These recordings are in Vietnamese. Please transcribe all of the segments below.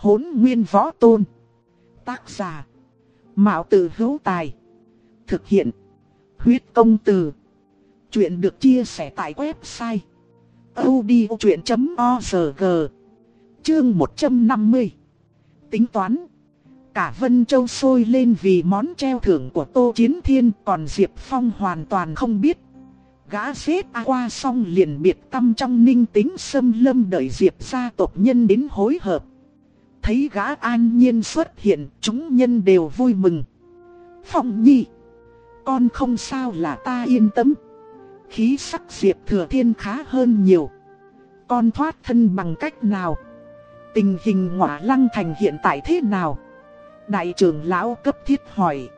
Hốn nguyên võ tôn. Tác giả. Mạo tử hữu tài. Thực hiện. Huyết công từ. Chuyện được chia sẻ tại website. odchuyện.org Chương 150 Tính toán Cả Vân Châu sôi lên vì món treo thưởng của Tô Chiến Thiên, Còn Diệp Phong hoàn toàn không biết Gã xếp qua xong liền biệt tâm trong ninh tính xâm lâm đợi Diệp gia tộc nhân đến hối hợp Thấy gã an nhiên xuất hiện, chúng nhân đều vui mừng. Phong nhi, Con không sao là ta yên tâm. Khí sắc Diệp Thừa Thiên khá hơn nhiều. Con thoát thân bằng cách nào? Tình hình ngọa lăng thành hiện tại thế nào? Đại trưởng lão cấp thiết hỏi.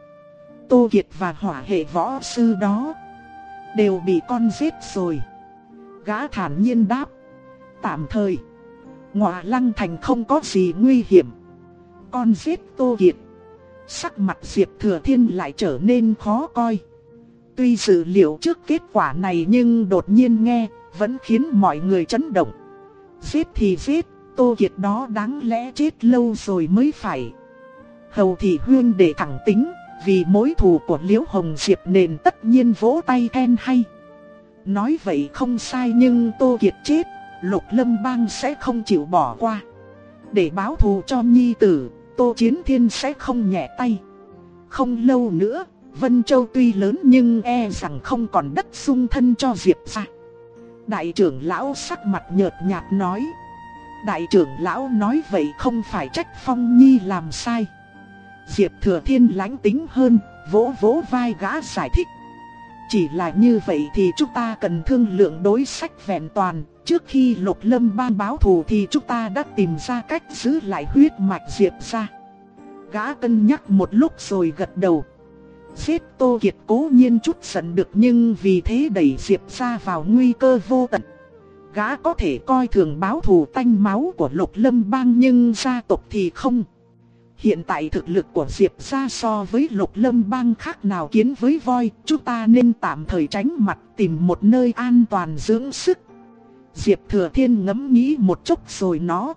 Tô Kiệt và hỏa hệ võ sư đó Đều bị con giết rồi. Gã thản nhiên đáp. Tạm thời Ngọa lăng thành không có gì nguy hiểm. Con giết Tô Kiệt Sắc mặt Diệp Thừa Thiên lại trở nên khó coi. Tuy dự liệu trước kết quả này nhưng đột nhiên nghe, Vẫn khiến mọi người chấn động. Giết thì giết, Tô Kiệt đó đáng lẽ chết lâu rồi mới phải. Hầu thị huyên để thẳng tính, Vì mối thù của Liễu Hồng Diệp nên tất nhiên vỗ tay khen hay. Nói vậy không sai nhưng Tô Kiệt chết Lục Lâm Bang sẽ không chịu bỏ qua. Để báo thù cho nhi tử Tô Chiến Thiên sẽ không nhẹ tay. Không lâu nữa Vân Châu tuy lớn nhưng e rằng không còn đất sung thân cho Diệp ra Đại trưởng lão sắc mặt nhợt nhạt nói Đại trưởng lão nói vậy không phải trách Phong Nhi làm sai. Diệp Thừa Thiên lãnh tính hơn, vỗ vỗ vai gã giải thích. Chỉ là như vậy thì chúng ta cần thương lượng đối sách vẹn toàn. Trước khi lục lâm ban báo thù thì chúng ta đã tìm ra cách giữ lại huyết mạch Diệp ra Gã cân nhắc một lúc rồi gật đầu Xếp Tô Kiệt cố nhiên chút giận được nhưng vì thế đẩy Diệp ra vào nguy cơ vô tận. Gã có thể coi thường báo thù tanh máu của lục lâm bang nhưng gia tộc thì không. Hiện tại thực lực của Diệp ra so với lục lâm bang khác nào kiến với voi, chúng ta nên tạm thời tránh mặt tìm một nơi an toàn dưỡng sức. Diệp thừa thiên ngẫm nghĩ một chút rồi nó.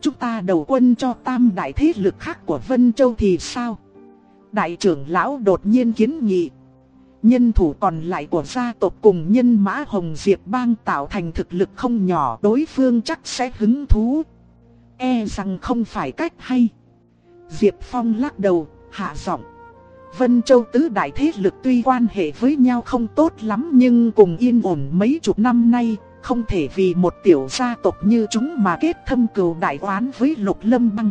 Chúng ta đầu quân cho tam đại thế lực khác của Vân Châu thì sao? Đại trưởng lão đột nhiên kiến nghị. Nhân thủ còn lại của gia tộc cùng nhân mã Hồng Diệp bang tạo thành thực lực không nhỏ đối phương chắc sẽ hứng thú. E rằng không phải cách hay. Diệp Phong lắc đầu, hạ giọng. Vân Châu tứ đại thế lực tuy quan hệ với nhau không tốt lắm nhưng cùng yên ổn mấy chục năm nay, không thể vì một tiểu gia tộc như chúng mà kết thâm cừu đại oán với lục lâm băng.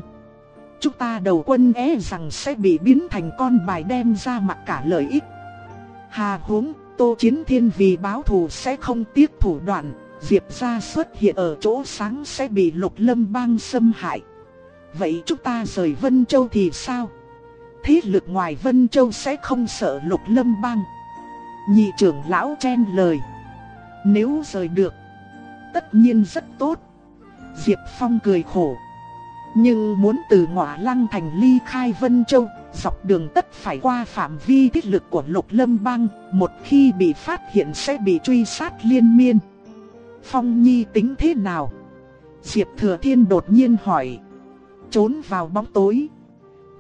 Chúng ta đầu quân e rằng sẽ bị biến thành con bài đem ra mặt cả lợi ích. Hà huống, Tô Chiến Thiên vì báo thù sẽ không tiếc thủ đoạn, Diệp gia xuất hiện ở chỗ sáng sẽ bị lục lâm bang xâm hại. Vậy chúng ta rời Vân Châu thì sao? Thế lực ngoài Vân Châu sẽ không sợ lục lâm bang. Nhị trưởng lão chen lời. Nếu rời được, tất nhiên rất tốt. Diệp Phong cười khổ. Nhưng muốn từ ngọa lăng thành ly khai Vân Châu, dọc đường tất phải qua phạm vi thiết lực của lục lâm bang, một khi bị phát hiện sẽ bị truy sát liên miên. Phong Nhi tính thế nào? Diệp Thừa Thiên đột nhiên hỏi. Trốn vào bóng tối.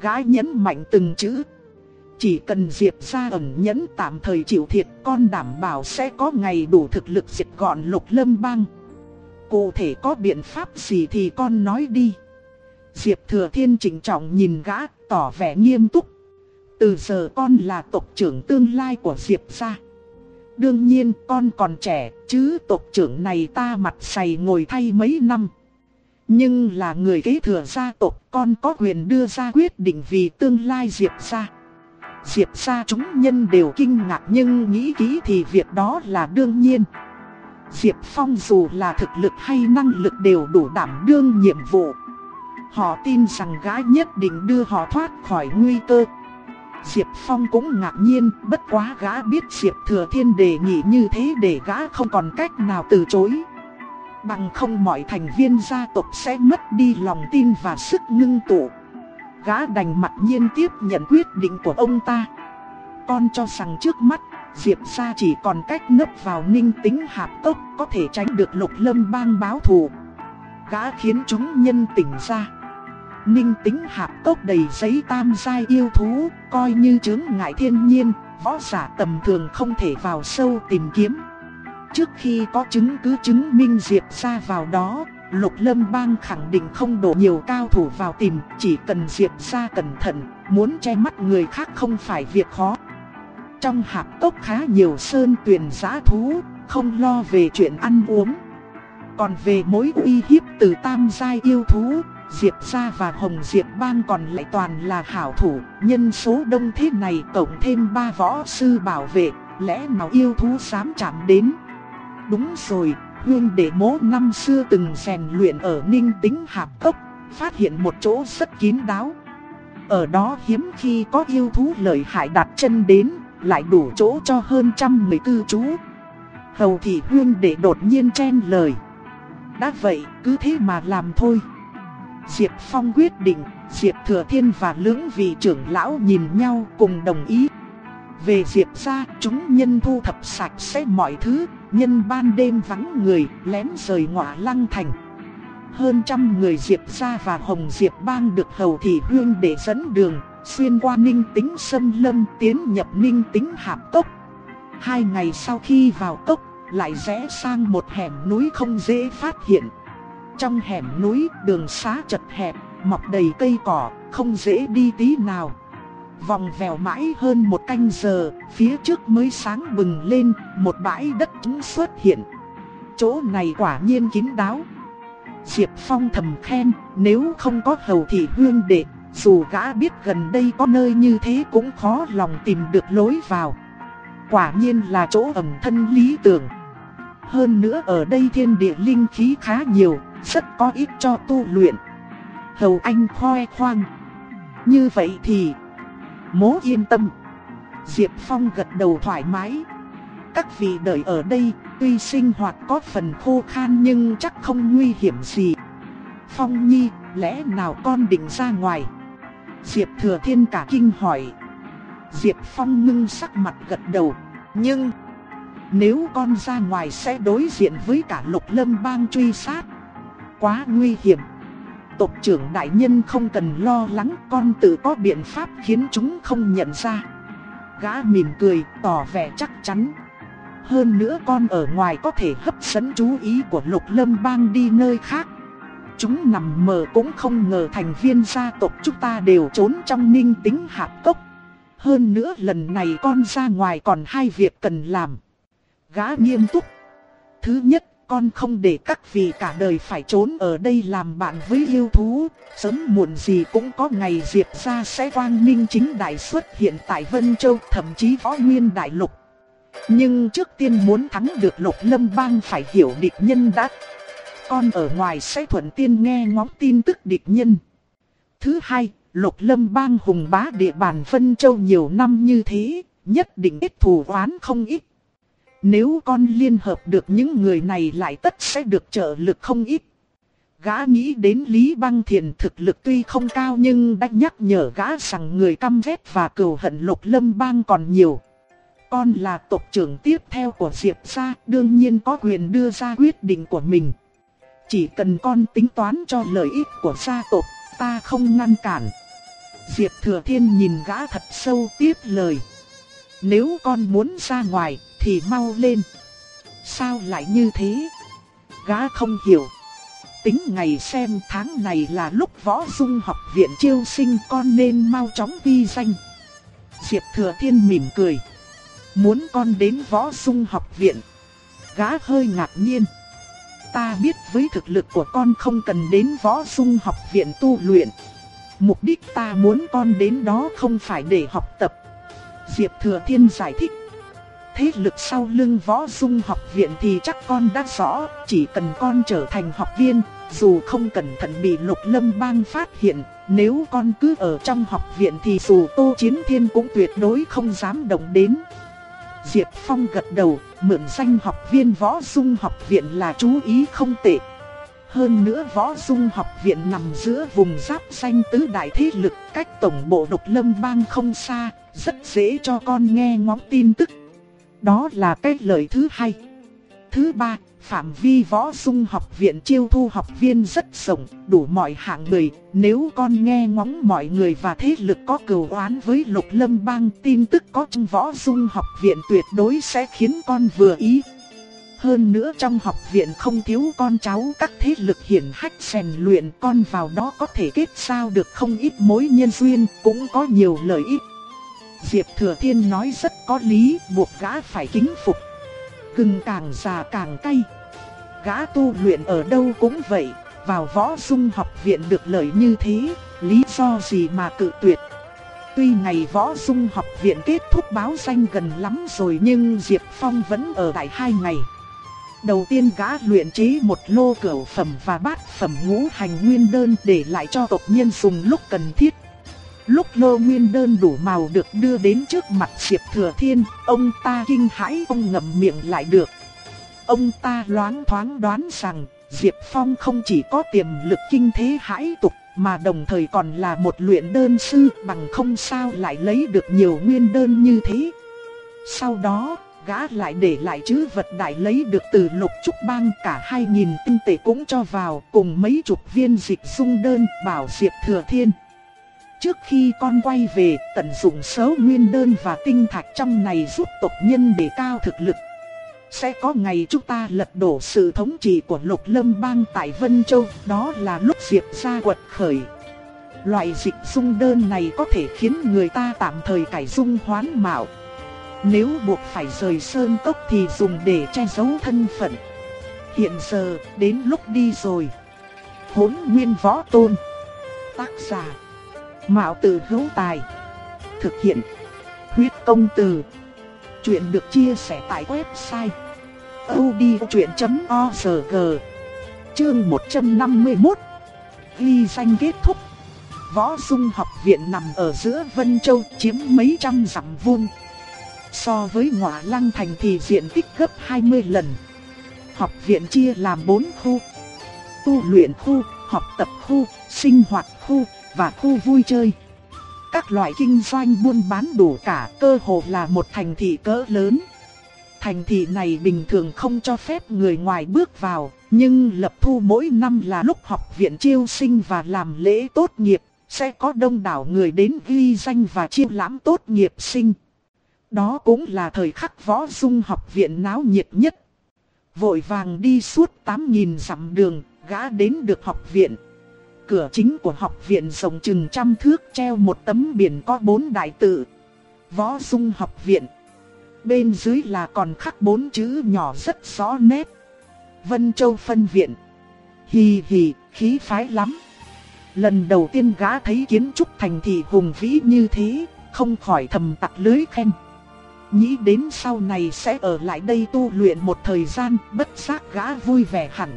Gái nhấn mạnh từng chữ. Chỉ cần Diệp ra ẩn nhẫn tạm thời chịu thiệt con đảm bảo sẽ có ngày đủ thực lực diệt gọn lục lâm bang. Cụ thể có biện pháp gì thì con nói đi. Diệp Thừa Thiên chỉnh trọng nhìn gã, tỏ vẻ nghiêm túc. Từ giờ con là tộc trưởng tương lai của Diệp gia. Đương nhiên con còn trẻ, chứ tộc trưởng này ta mặt sày ngồi thay mấy năm. Nhưng là người kế thừa gia tộc, con có quyền đưa ra quyết định vì tương lai Diệp gia. Diệp ra chúng nhân đều kinh ngạc nhưng nghĩ kỹ thì việc đó là đương nhiên. Diệp Phong dù là thực lực hay năng lực đều đủ đảm đương nhiệm vụ. Họ tin rằng gã nhất định đưa họ thoát khỏi nguy cơ. Diệp Phong cũng ngạc nhiên, bất quá gã biết Diệp Thừa Thiên đề nghị như thế để gã không còn cách nào từ chối. Bằng không mọi thành viên gia tộc sẽ mất đi lòng tin và sức ngưng tụ. Gã đành mặt nhiên tiếp nhận quyết định của ông ta. Con cho rằng trước mắt, Diệp Sa chỉ còn cách nấp vào ninh tính hạp tốc có thể tránh được lục lâm bang báo thù. Gã khiến chúng nhân tỉnh ra. Ninh tính hạp tốc đầy giấy tam giai yêu thú, coi như chứng ngại thiên nhiên, võ giả tầm thường không thể vào sâu tìm kiếm. Trước khi có chứng cứ chứng minh Diệp ra vào đó, Lục Lâm Bang khẳng định không đổ nhiều cao thủ vào tìm, chỉ cần Diệp ra cẩn thận, muốn che mắt người khác không phải việc khó. Trong hạp tốc khá nhiều sơn tuyền giá thú, không lo về chuyện ăn uống. Còn về mối uy hiếp từ tam giai yêu thú, Diệp Gia và Hồng Diệp Bang còn lại toàn là hảo thủ, nhân số đông thế này cộng thêm ba võ sư bảo vệ, lẽ nào yêu thú dám chạm đến. Đúng rồi, Hương đệ mố năm xưa từng rèn luyện ở Ninh Tính Hạp Cốc, phát hiện một chỗ rất kín đáo. Ở đó hiếm khi có yêu thú lợi hại đặt chân đến, lại đủ chỗ cho hơn trăm người cư trú. Hầu thị Hương đệ đột nhiên chen lời. Đã vậy, cứ thế mà làm thôi. Diệp Phong quyết định, Diệp Thừa Thiên và lưỡng vị trưởng lão nhìn nhau cùng đồng ý. Về Diệp ra, chúng nhân thu thập sạch sẽ mọi thứ, nhân ban đêm vắng người, lén rời ngọa lăng thành. Hơn trăm người Diệp ra và Hồng Diệp bang được hầu thị hương để dẫn đường, xuyên qua ninh tính sâm lâm tiến nhập ninh tính hạp cốc. Hai ngày sau khi vào cốc, lại rẽ sang một hẻm núi không dễ phát hiện. Trong hẻm núi đường xá chật hẹp, mọc đầy cây cỏ, không dễ đi tí nào. Vòng vèo mãi hơn một canh giờ, phía trước mới sáng bừng lên, một bãi đất trống xuất hiện. Chỗ này quả nhiên kín đáo. Diệp Phong thầm khen, nếu không có hầu thị hương đệ, dù gã biết gần đây có nơi như thế cũng khó lòng tìm được lối vào. Quả nhiên là chỗ ẩm thân lý tưởng. Hơn nữa ở đây thiên địa linh khí khá nhiều, rất có ích cho tu luyện. Hầu Anh khoe khoang. Như vậy thì, mố yên tâm. Diệp Phong gật đầu thoải mái. Các vị đợi ở đây, tuy sinh hoạt có phần khô khan nhưng chắc không nguy hiểm gì. Phong Nhi, lẽ nào con định ra ngoài? Diệp Thừa Thiên cả kinh hỏi. Diệp Phong ngưng sắc mặt gật đầu. Nhưng, nếu con ra ngoài sẽ đối diện với cả lục lâm bang truy sát quá nguy hiểm. Tộc trưởng đại nhân không cần lo lắng, con tự có biện pháp khiến chúng không nhận ra. Gã mỉm cười, tỏ vẻ chắc chắn. Hơn nữa con ở ngoài có thể hấp dẫn chú ý của lục lâm bang đi nơi khác. Chúng nằm mờ cũng không ngờ thành viên gia tộc chúng ta đều trốn trong ninh tính hạp cốc. Hơn nữa lần này con ra ngoài còn hai việc cần làm. Gã nghiêm túc. Thứ nhất con không để các vị cả đời phải trốn ở đây làm bạn với yêu thú, sớm muộn gì cũng có ngày Diệp gia sẽ quang minh chính đại xuất hiện tại Vân Châu, thậm chí võ nguyên đại lục. Nhưng trước tiên muốn thắng được lục lâm bang phải hiểu địch nhân đã. Con ở ngoài sẽ thuận tiên nghe ngóng tin tức địch nhân. Thứ hai, lục lâm bang hùng bá địa bàn Vân Châu nhiều năm như thế, nhất định ít thù oán không ít. Nếu con liên hợp được những người này lại tất sẽ được trợ lực không ít. Gã nghĩ đến Lý Băng Thiền thực lực tuy không cao nhưng đã nhắc nhở gã rằng người căm ghét và cừu hận lục lâm bang còn nhiều. Con là tộc trưởng tiếp theo của Diệp gia, đương nhiên có quyền đưa ra quyết định của mình. Chỉ cần con tính toán cho lợi ích của gia tộc, ta không ngăn cản. Diệp Thừa Thiên nhìn gã thật sâu tiếp lời. Nếu con muốn ra ngoài, thì mau lên. Sao lại như thế? Gã không hiểu. Tính ngày xem tháng này là lúc võ dung học viện chiêu sinh con nên mau chóng ghi danh. Diệp Thừa Thiên mỉm cười. Muốn con đến võ dung học viện. Gã hơi ngạc nhiên. Ta biết với thực lực của con không cần đến võ dung học viện tu luyện. Mục đích ta muốn con đến đó không phải để học tập. Diệp Thừa Thiên giải thích thế lực sau lưng võ dung học viện thì chắc con đã rõ, chỉ cần con trở thành học viên, dù không cẩn thận bị lục lâm bang phát hiện, nếu con cứ ở trong học viện thì dù Tô Chiến Thiên cũng tuyệt đối không dám động đến. Diệp Phong gật đầu, mượn danh học viên võ dung học viện là chú ý không tệ. Hơn nữa võ dung học viện nằm giữa vùng giáp xanh tứ đại thế lực cách tổng bộ độc lâm bang không xa, rất dễ cho con nghe ngóng tin tức. Đó là cái lợi thứ hai. thứ ba, phạm vi võ dung học viện chiêu thu học viên rất rộng, đủ mọi hạng người. Nếu con nghe ngóng mọi người và thế lực có cừu oán với lục lâm bang tin tức có trong võ dung học viện tuyệt đối sẽ khiến con vừa ý. Hơn nữa trong học viện không thiếu con cháu các thế lực hiển hách rèn luyện con vào đó có thể kết giao được không ít mối nhân duyên, cũng có nhiều lợi ích. Diệp Thừa Thiên nói rất có lý, buộc gã phải kính phục. Gừng càng già càng cay. Gã tu luyện ở đâu cũng vậy, vào võ dung học viện được lợi như thế, lý do gì mà cự tuyệt. Tuy ngày võ dung học viện kết thúc báo danh gần lắm rồi nhưng Diệp Phong vẫn ở lại hai ngày. Đầu tiên gã luyện chế một lô cửu phẩm và bát phẩm ngũ hành nguyên đơn để lại cho tộc nhân dùng lúc cần thiết. Lúc lô nguyên đơn đủ màu được đưa đến trước mặt Diệp Thừa Thiên, ông ta kinh hãi ông ngậm miệng lại được. Ông ta loáng thoáng đoán rằng Diệp Phong không chỉ có tiềm lực kinh thế hãi tục mà đồng thời còn là một luyện đơn sư bằng không sao lại lấy được nhiều nguyên đơn như thế. Sau đó, gã lại để lại chữ vật đại lấy được từ lục trúc bang cả hai nghìn tinh tệ cũng cho vào cùng mấy chục viên dịch dung đơn bảo Diệp Thừa Thiên. Trước khi con quay về, tận dụng số nguyên đơn và tinh thạch trong này giúp tộc nhân để cao thực lực. Sẽ có ngày chúng ta lật đổ sự thống trị của lục lâm bang tại Vân Châu, đó là lúc Diệp gia quật khởi. Loại dịch dung đơn này có thể khiến người ta tạm thời cải dung hoán mạo. Nếu buộc phải rời sơn cốc thì dùng để che giấu thân phận. Hiện giờ, đến lúc đi rồi. Hốn nguyên võ tôn. Tác giả. Mạo tử hữu tài. Thực hiện. Huyết công từ. Chuyện được chia sẻ tại website. odchuyện.org Chương 151 Ghi danh kết thúc Võ Dung học viện nằm ở giữa Vân Châu chiếm mấy trăm dặm vuông So với ngọa lăng thành thì diện tích gấp 20 lần Học viện chia làm 4 khu Tu luyện khu, học tập khu, sinh hoạt khu và khu vui chơi. Các loại kinh doanh buôn bán đủ cả cơ hồ là một thành thị cỡ lớn. Thành thị này bình thường không cho phép người ngoài bước vào, nhưng lập thu mỗi năm là lúc học viện chiêu sinh và làm lễ tốt nghiệp, sẽ có đông đảo người đến ghi danh và chiêu lãm tốt nghiệp sinh. Đó cũng là thời khắc võ dung học viện náo nhiệt nhất. Vội vàng đi suốt 8.000 dặm đường, gã đến được học viện. Cửa chính của học viện rộng chừng trăm thước treo một tấm biển có bốn đại tự. Võ Dung học viện. Bên dưới là còn khắc bốn chữ nhỏ rất rõ nét. Vân Châu phân viện. Hì hì, khí phái lắm. Lần đầu tiên gã thấy kiến trúc thành thị hùng vĩ như thế, không khỏi thầm tặc lưới khen. Nghĩ đến sau này sẽ ở lại đây tu luyện một thời gian, bất giác gã vui vẻ hẳn.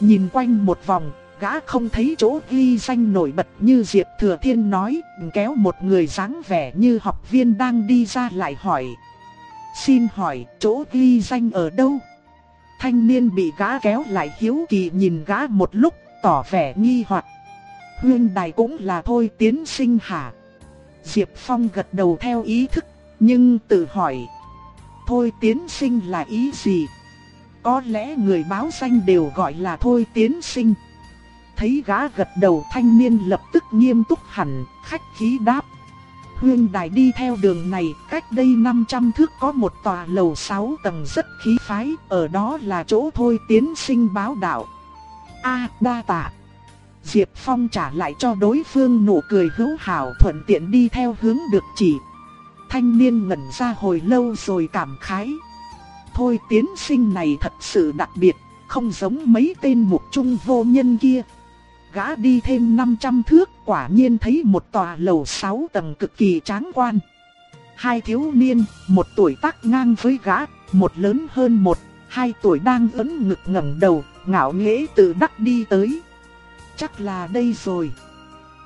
Nhìn quanh một vòng, gã không thấy chỗ ghi danh nổi bật như Diệp Thừa Thiên nói, kéo một người dáng vẻ như học viên đang đi ra lại hỏi. Xin hỏi, chỗ ghi danh ở đâu? Thanh niên bị gã kéo lại hiếu kỳ nhìn gã một lúc, tỏ vẻ nghi hoặc. Huyên đài cũng là thôi tiến sinh hả? Diệp Phong gật đầu theo ý thức, nhưng tự hỏi. Thôi tiến sinh là ý gì? Có lẽ người báo danh đều gọi là thôi tiến sinh thấy gã gật đầu thanh niên lập tức nghiêm túc hẳn, khách khí đáp. Hương đài đi theo đường này, cách đây 500 thước có một tòa lầu 6 tầng rất khí phái, ở đó là chỗ thôi tiến sinh báo đạo. A đa tạ. Diệp Phong trả lại cho đối phương nụ cười hữu hảo thuận tiện đi theo hướng được chỉ. Thanh niên ngẩn ra hồi lâu rồi cảm khái. Thôi tiến sinh này thật sự đặc biệt, không giống mấy tên mục trung vô nhân kia gã đi thêm 500 thước quả nhiên thấy một tòa lầu 6 tầng cực kỳ tráng quan. Hai thiếu niên, một tuổi tác ngang với gã, một lớn hơn một, hai tuổi đang ấn ngực ngẩng đầu, ngạo nghễ tự đắc đi tới. Chắc là đây rồi.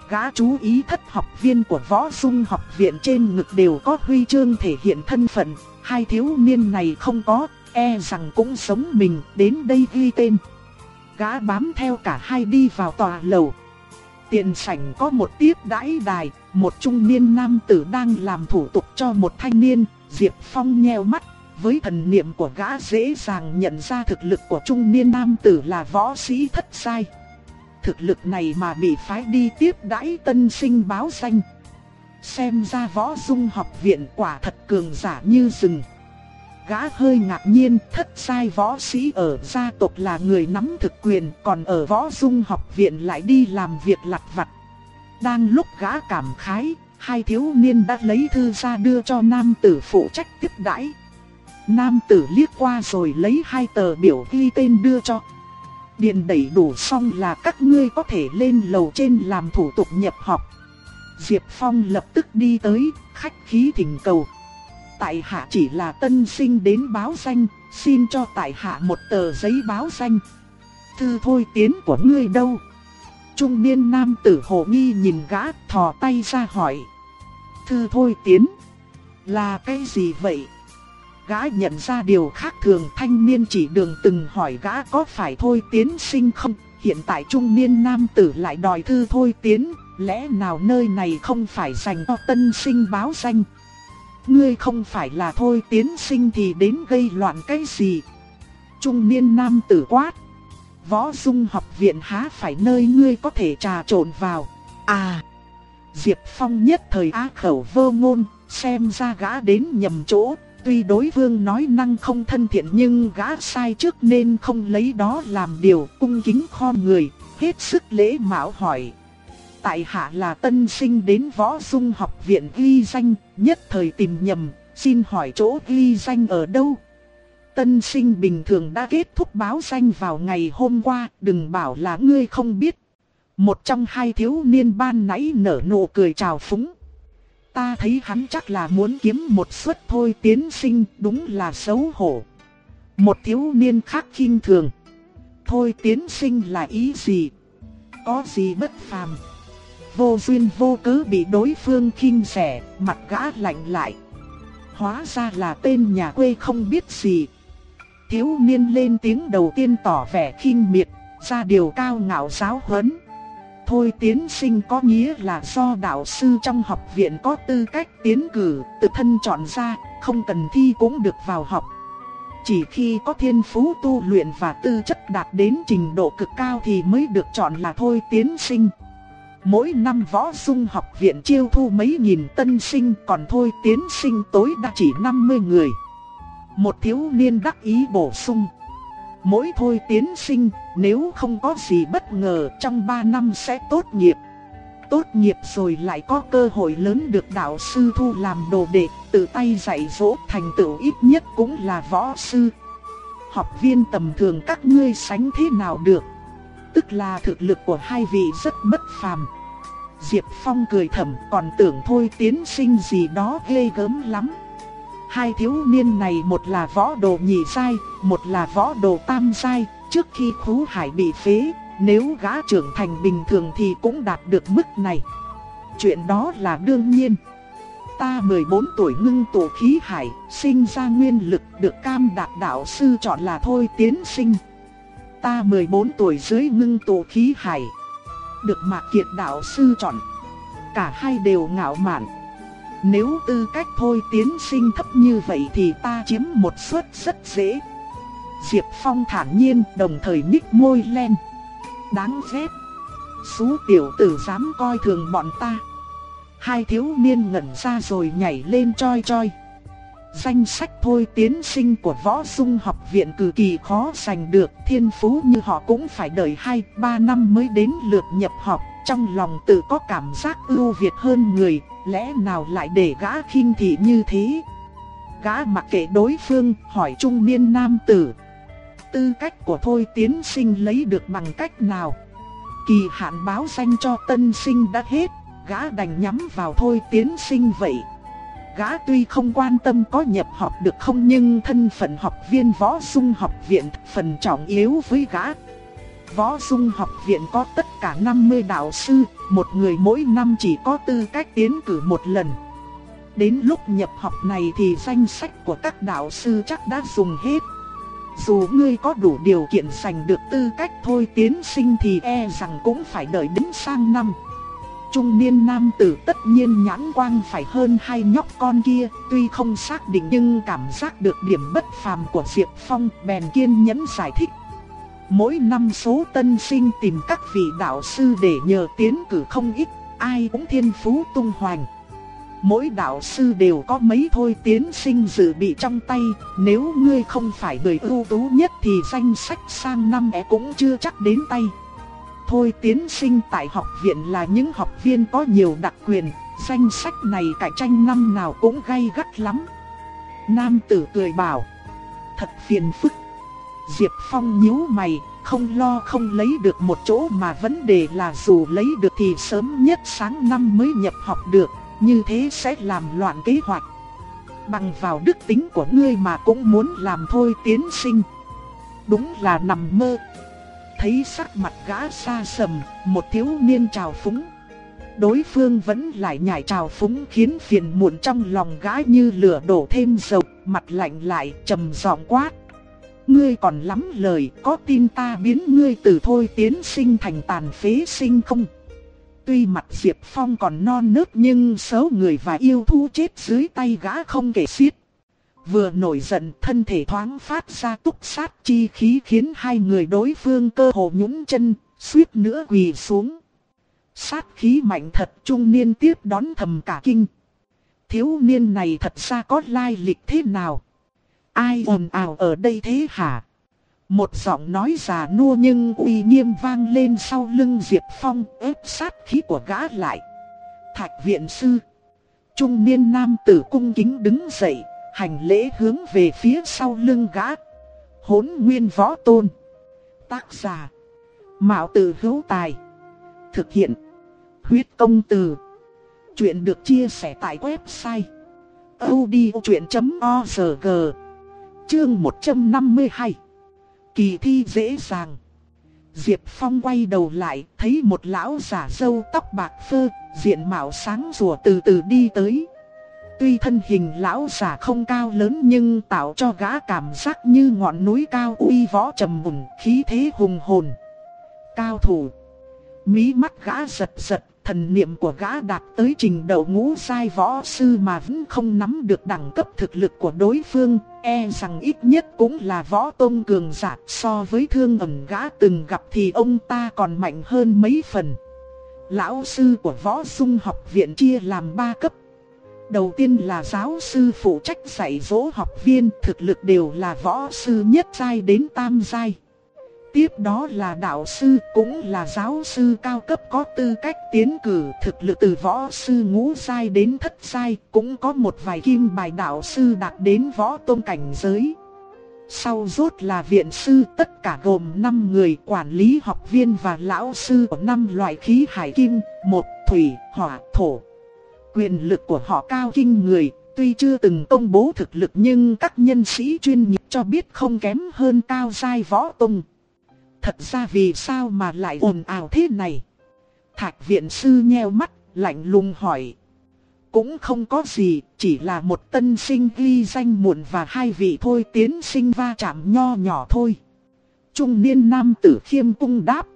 Gã chú ý thất học viên của võ dung học viện trên ngực đều có huy chương thể hiện thân phận, hai thiếu niên này không có, e rằng cũng sống mình đến đây ghi tên gã bám theo cả hai đi vào tòa lầu. Tiền sảnh có một tiếp đãi đài, một trung niên nam tử đang làm thủ tục cho một thanh niên, Diệp Phong nheo mắt, Với thần niệm của gã dễ dàng nhận ra thực lực của trung niên nam tử là võ sĩ thất sai. Thực lực này mà bị phái đi tiếp đãi tân sinh báo danh. Xem ra võ dung học viện quả thật cường giả như rừng. Gã hơi ngạc nhiên thất sai võ sĩ ở gia tộc là người nắm thực quyền còn ở võ dung học viện lại đi làm việc lặt vặt. Đang lúc gã cảm khái, hai thiếu niên đã lấy thư ra đưa cho nam tử phụ trách tiếp đãi. Nam tử liếc qua rồi lấy hai tờ biểu ghi tên đưa cho. Điền đẩy đủ xong là các ngươi có thể lên lầu trên làm thủ tục nhập học. Diệp Phong lập tức đi tới, khách khí thỉnh cầu. Tại hạ chỉ là tân sinh đến báo danh, xin cho tại hạ một tờ giấy báo danh. Thư thôi tiến của ngươi đâu? Trung niên nam tử hồ nghi nhìn gã, thò tay ra hỏi. Thư thôi tiến, là cái gì vậy? Gã nhận ra điều khác thường thanh niên chỉ đường từng hỏi gã có phải thôi tiến sinh không, hiện tại trung niên nam tử lại đòi thư thôi tiến, lẽ nào nơi này không phải dành cho tân sinh báo danh. Ngươi không phải là thôi tiến sinh thì đến gây loạn cái gì. Trung niên nam tử quát. Võ dung học viện há phải nơi ngươi có thể trà trộn vào. À! Diệp Phong nhất thời á khẩu vô ngôn, xem ra gã đến nhầm chỗ, Tuy đối phương nói năng không thân thiện nhưng gã sai trước nên không lấy đó làm điều cung kính khom người, hết sức lễ mạo hỏi. Tại hạ là tân sinh đến võ dung học viện ghi danh, nhất thời tìm nhầm, xin hỏi chỗ ghi danh ở đâu? Tân sinh bình thường đã kết thúc báo danh vào ngày hôm qua, đừng bảo là ngươi không biết. Một trong hai thiếu niên ban nãy nở nụ cười chào phúng. Ta thấy hắn chắc là muốn kiếm một suất thôi tiến sinh đúng là xấu hổ. Một thiếu niên khác khinh thường. Thôi tiến sinh là ý gì? Có gì bất phàm? Vô duyên vô cớ bị đối phương khinh rẻ, mặt gã lạnh lại. Hóa ra là tên nhà quê không biết gì. Thiếu niên lên tiếng đầu tiên tỏ vẻ khinh miệt, ra điều cao ngạo giáo huấn thôi tiến sinh có nghĩa là do đạo sư trong học viện có tư cách tiến cử, tự thân chọn ra, không cần thi cũng được vào học. Chỉ khi có thiên phú tu luyện và tư chất đạt đến trình độ cực cao thì mới được chọn là thôi tiến sinh. Mỗi năm võ dung học viện chiêu thu mấy nghìn tân sinh còn thôi tiến sinh tối đa chỉ 50 người. Một thiếu niên đắc ý bổ sung. Mỗi thôi tiến sinh, nếu không có gì bất ngờ trong 3 năm sẽ tốt nghiệp. Tốt nghiệp rồi lại có cơ hội lớn được đạo sư thu làm đồ đệ, tự tay dạy dỗ thành tựu ít nhất cũng là võ sư. Học viên tầm thường các ngươi sánh thế nào được? Tức là thực lực của hai vị rất bất phàm. Diệp Phong cười thầm còn tưởng thôi tiến sinh gì đó ghê gớm lắm. Hai thiếu niên này một là võ đồ nhị sai, một là võ đồ tam sai, trước khi khú hải bị phế, nếu gã trưởng thành bình thường thì cũng đạt được mức này. Chuyện đó là đương nhiên. Ta 14 tuổi ngưng tổ khí hải, sinh ra nguyên lực được cam đạt đạo sư chọn là thôi tiến sinh. Ta 14 tuổi dưới ngưng tổ khí hải, được mạc kiệt đạo sư chọn. Cả hai đều ngạo mạn. Nếu tư cách thôi tiến sinh thấp như vậy thì ta chiếm một suất rất dễ. Diệp Phong thản nhiên đồng thời nhích môi lên. Đáng ghét. Xú tiểu tử dám coi thường bọn ta. Hai thiếu niên ngẩn ra rồi nhảy lên choi choi. Danh sách thôi tiến sinh của võ dung học viện cực kỳ khó giành được. Thiên phú như họ cũng phải đợi 2-3 năm mới đến lượt nhập học. Trong lòng tự có cảm giác ưu việt hơn người, lẽ nào lại để gã khinh thị như thế? Gã mặc kệ đối phương, hỏi trung niên nam tử. Tư cách của Thôi tiến sinh lấy được bằng cách nào? Kỳ hạn báo danh cho tân sinh đã hết, gã đành nhắm vào Thôi tiến sinh vậy. Gã tuy không quan tâm có nhập học được không nhưng thân phận học viên võ sung học viện phần trọng yếu với gã. Võ Dung học viện có tất cả 50 đạo sư, một người mỗi năm chỉ có tư cách tiến cử một lần. Đến lúc nhập học này thì danh sách của các đạo sư chắc đã dùng hết. Dù ngươi có đủ điều kiện giành được tư cách thôi tiến sinh thì e rằng cũng phải đợi đến sang năm trung niên nam tử tất nhiên nhãn quang phải hơn hai nhóc con kia, tuy không xác định nhưng cảm giác được điểm bất phàm của Diệp Phong bèn kiên nhẫn giải thích. Mỗi năm số tân sinh tìm các vị đạo sư để nhờ tiến cử không ít, ai cũng thiên phú tung hoành. Mỗi đạo sư đều có mấy thôi tiến sinh dự bị trong tay, nếu ngươi không phải người ưu tú nhất thì danh sách sang năm é cũng chưa chắc đến tay. Thôi tiến sinh tại học viện là những học viên có nhiều đặc quyền, danh sách này cạnh tranh năm nào cũng gay gắt lắm. Nam tử cười bảo, thật phiền phức. Diệp Phong nhíu mày, không lo không lấy được một chỗ mà vấn đề là dù lấy được thì sớm nhất sáng năm mới nhập học được, như thế sẽ làm loạn kế hoạch. Bằng vào đức tính của ngươi mà cũng muốn làm thôi tiến sinh. Đúng là nằm mơ. Thấy sắc mặt gã xa sầm, một thiếu niên trào phúng. Đối phương vẫn lại nhảy trào phúng khiến phiền muộn trong lòng gã như lửa đổ thêm dầu, mặt lạnh lại trầm giọng quát. Ngươi còn lắm lời, có tin ta biến ngươi từ thôi tiến sinh thành tàn phế sinh không? Tuy mặt Diệp Phong còn non nớt nhưng số người và yêu thú chết dưới tay gã không kể xiết. Vừa nổi giận thân thể thoáng phát ra túc sát chi khí khiến hai người đối phương cơ hồ nhũng chân, suýt nữa quỳ xuống. Sát khí mạnh thật trung niên tiếp đón thầm cả kinh. Thiếu niên này thật ra có lai lịch thế nào? Ai ồn ào ở đây thế hả? Một giọng nói già nua nhưng uy nghiêm vang lên sau lưng Diệp Phong ép sát khí của gã lại. Thạch viện sư. Trung niên nam tử cung kính đứng dậy, hành lễ hướng về phía sau lưng gã. Hốn nguyên võ tôn. Tác giả. Mạo tử hữu tài. Thực hiện. Huyết công từ. Chuyện được chia sẻ tại website. odchuyện.org Chương 152 Kỳ thi dễ dàng. Diệp Phong quay đầu lại, thấy một lão giả râu tóc bạc phơ, diện mạo sáng rùa từ từ đi tới. Tuy thân hình lão giả không cao lớn nhưng tạo cho gã cảm giác như ngọn núi cao uy võ trầm mùng, khí thế hùng hồn. Cao thủ. Mí mắt gã giật giật, thần niệm của gã đạt tới trình độ ngũ sai võ sư mà vẫn không nắm được đẳng cấp thực lực của đối phương, e rằng ít nhất cũng là võ tôn cường giả so với thương ẩn gã từng gặp thì ông ta còn mạnh hơn mấy phần. Lão sư của võ dung học viện chia làm ba cấp. Đầu tiên là giáo sư phụ trách dạy dỗ học viên thực lực đều là võ sư nhất giai đến tam giai. Tiếp đó là đạo sư cũng là giáo sư cao cấp có tư cách tiến cử thực lực từ võ sư ngũ sai đến thất sai cũng có một vài kim bài đạo sư đạt đến võ tôn cảnh giới. Sau rốt là viện sư tất cả gồm 5 người quản lý học viên và lão sư của 5 loại khí hải kim, một thủy, hỏa, thổ. Quyền lực của họ cao kinh người, tuy chưa từng công bố thực lực nhưng các nhân sĩ chuyên nghiệp cho biết không kém hơn cao giai võ tông. Thật ra vì sao mà lại ồn ào thế này? Thạch viện sư nheo mắt, lạnh lùng hỏi. Cũng không có gì, chỉ là một tân sinh ghi danh muộn và hai vị thôi tiến sinh va chạm nho nhỏ thôi. Trung niên nam tử khiêm cung đáp.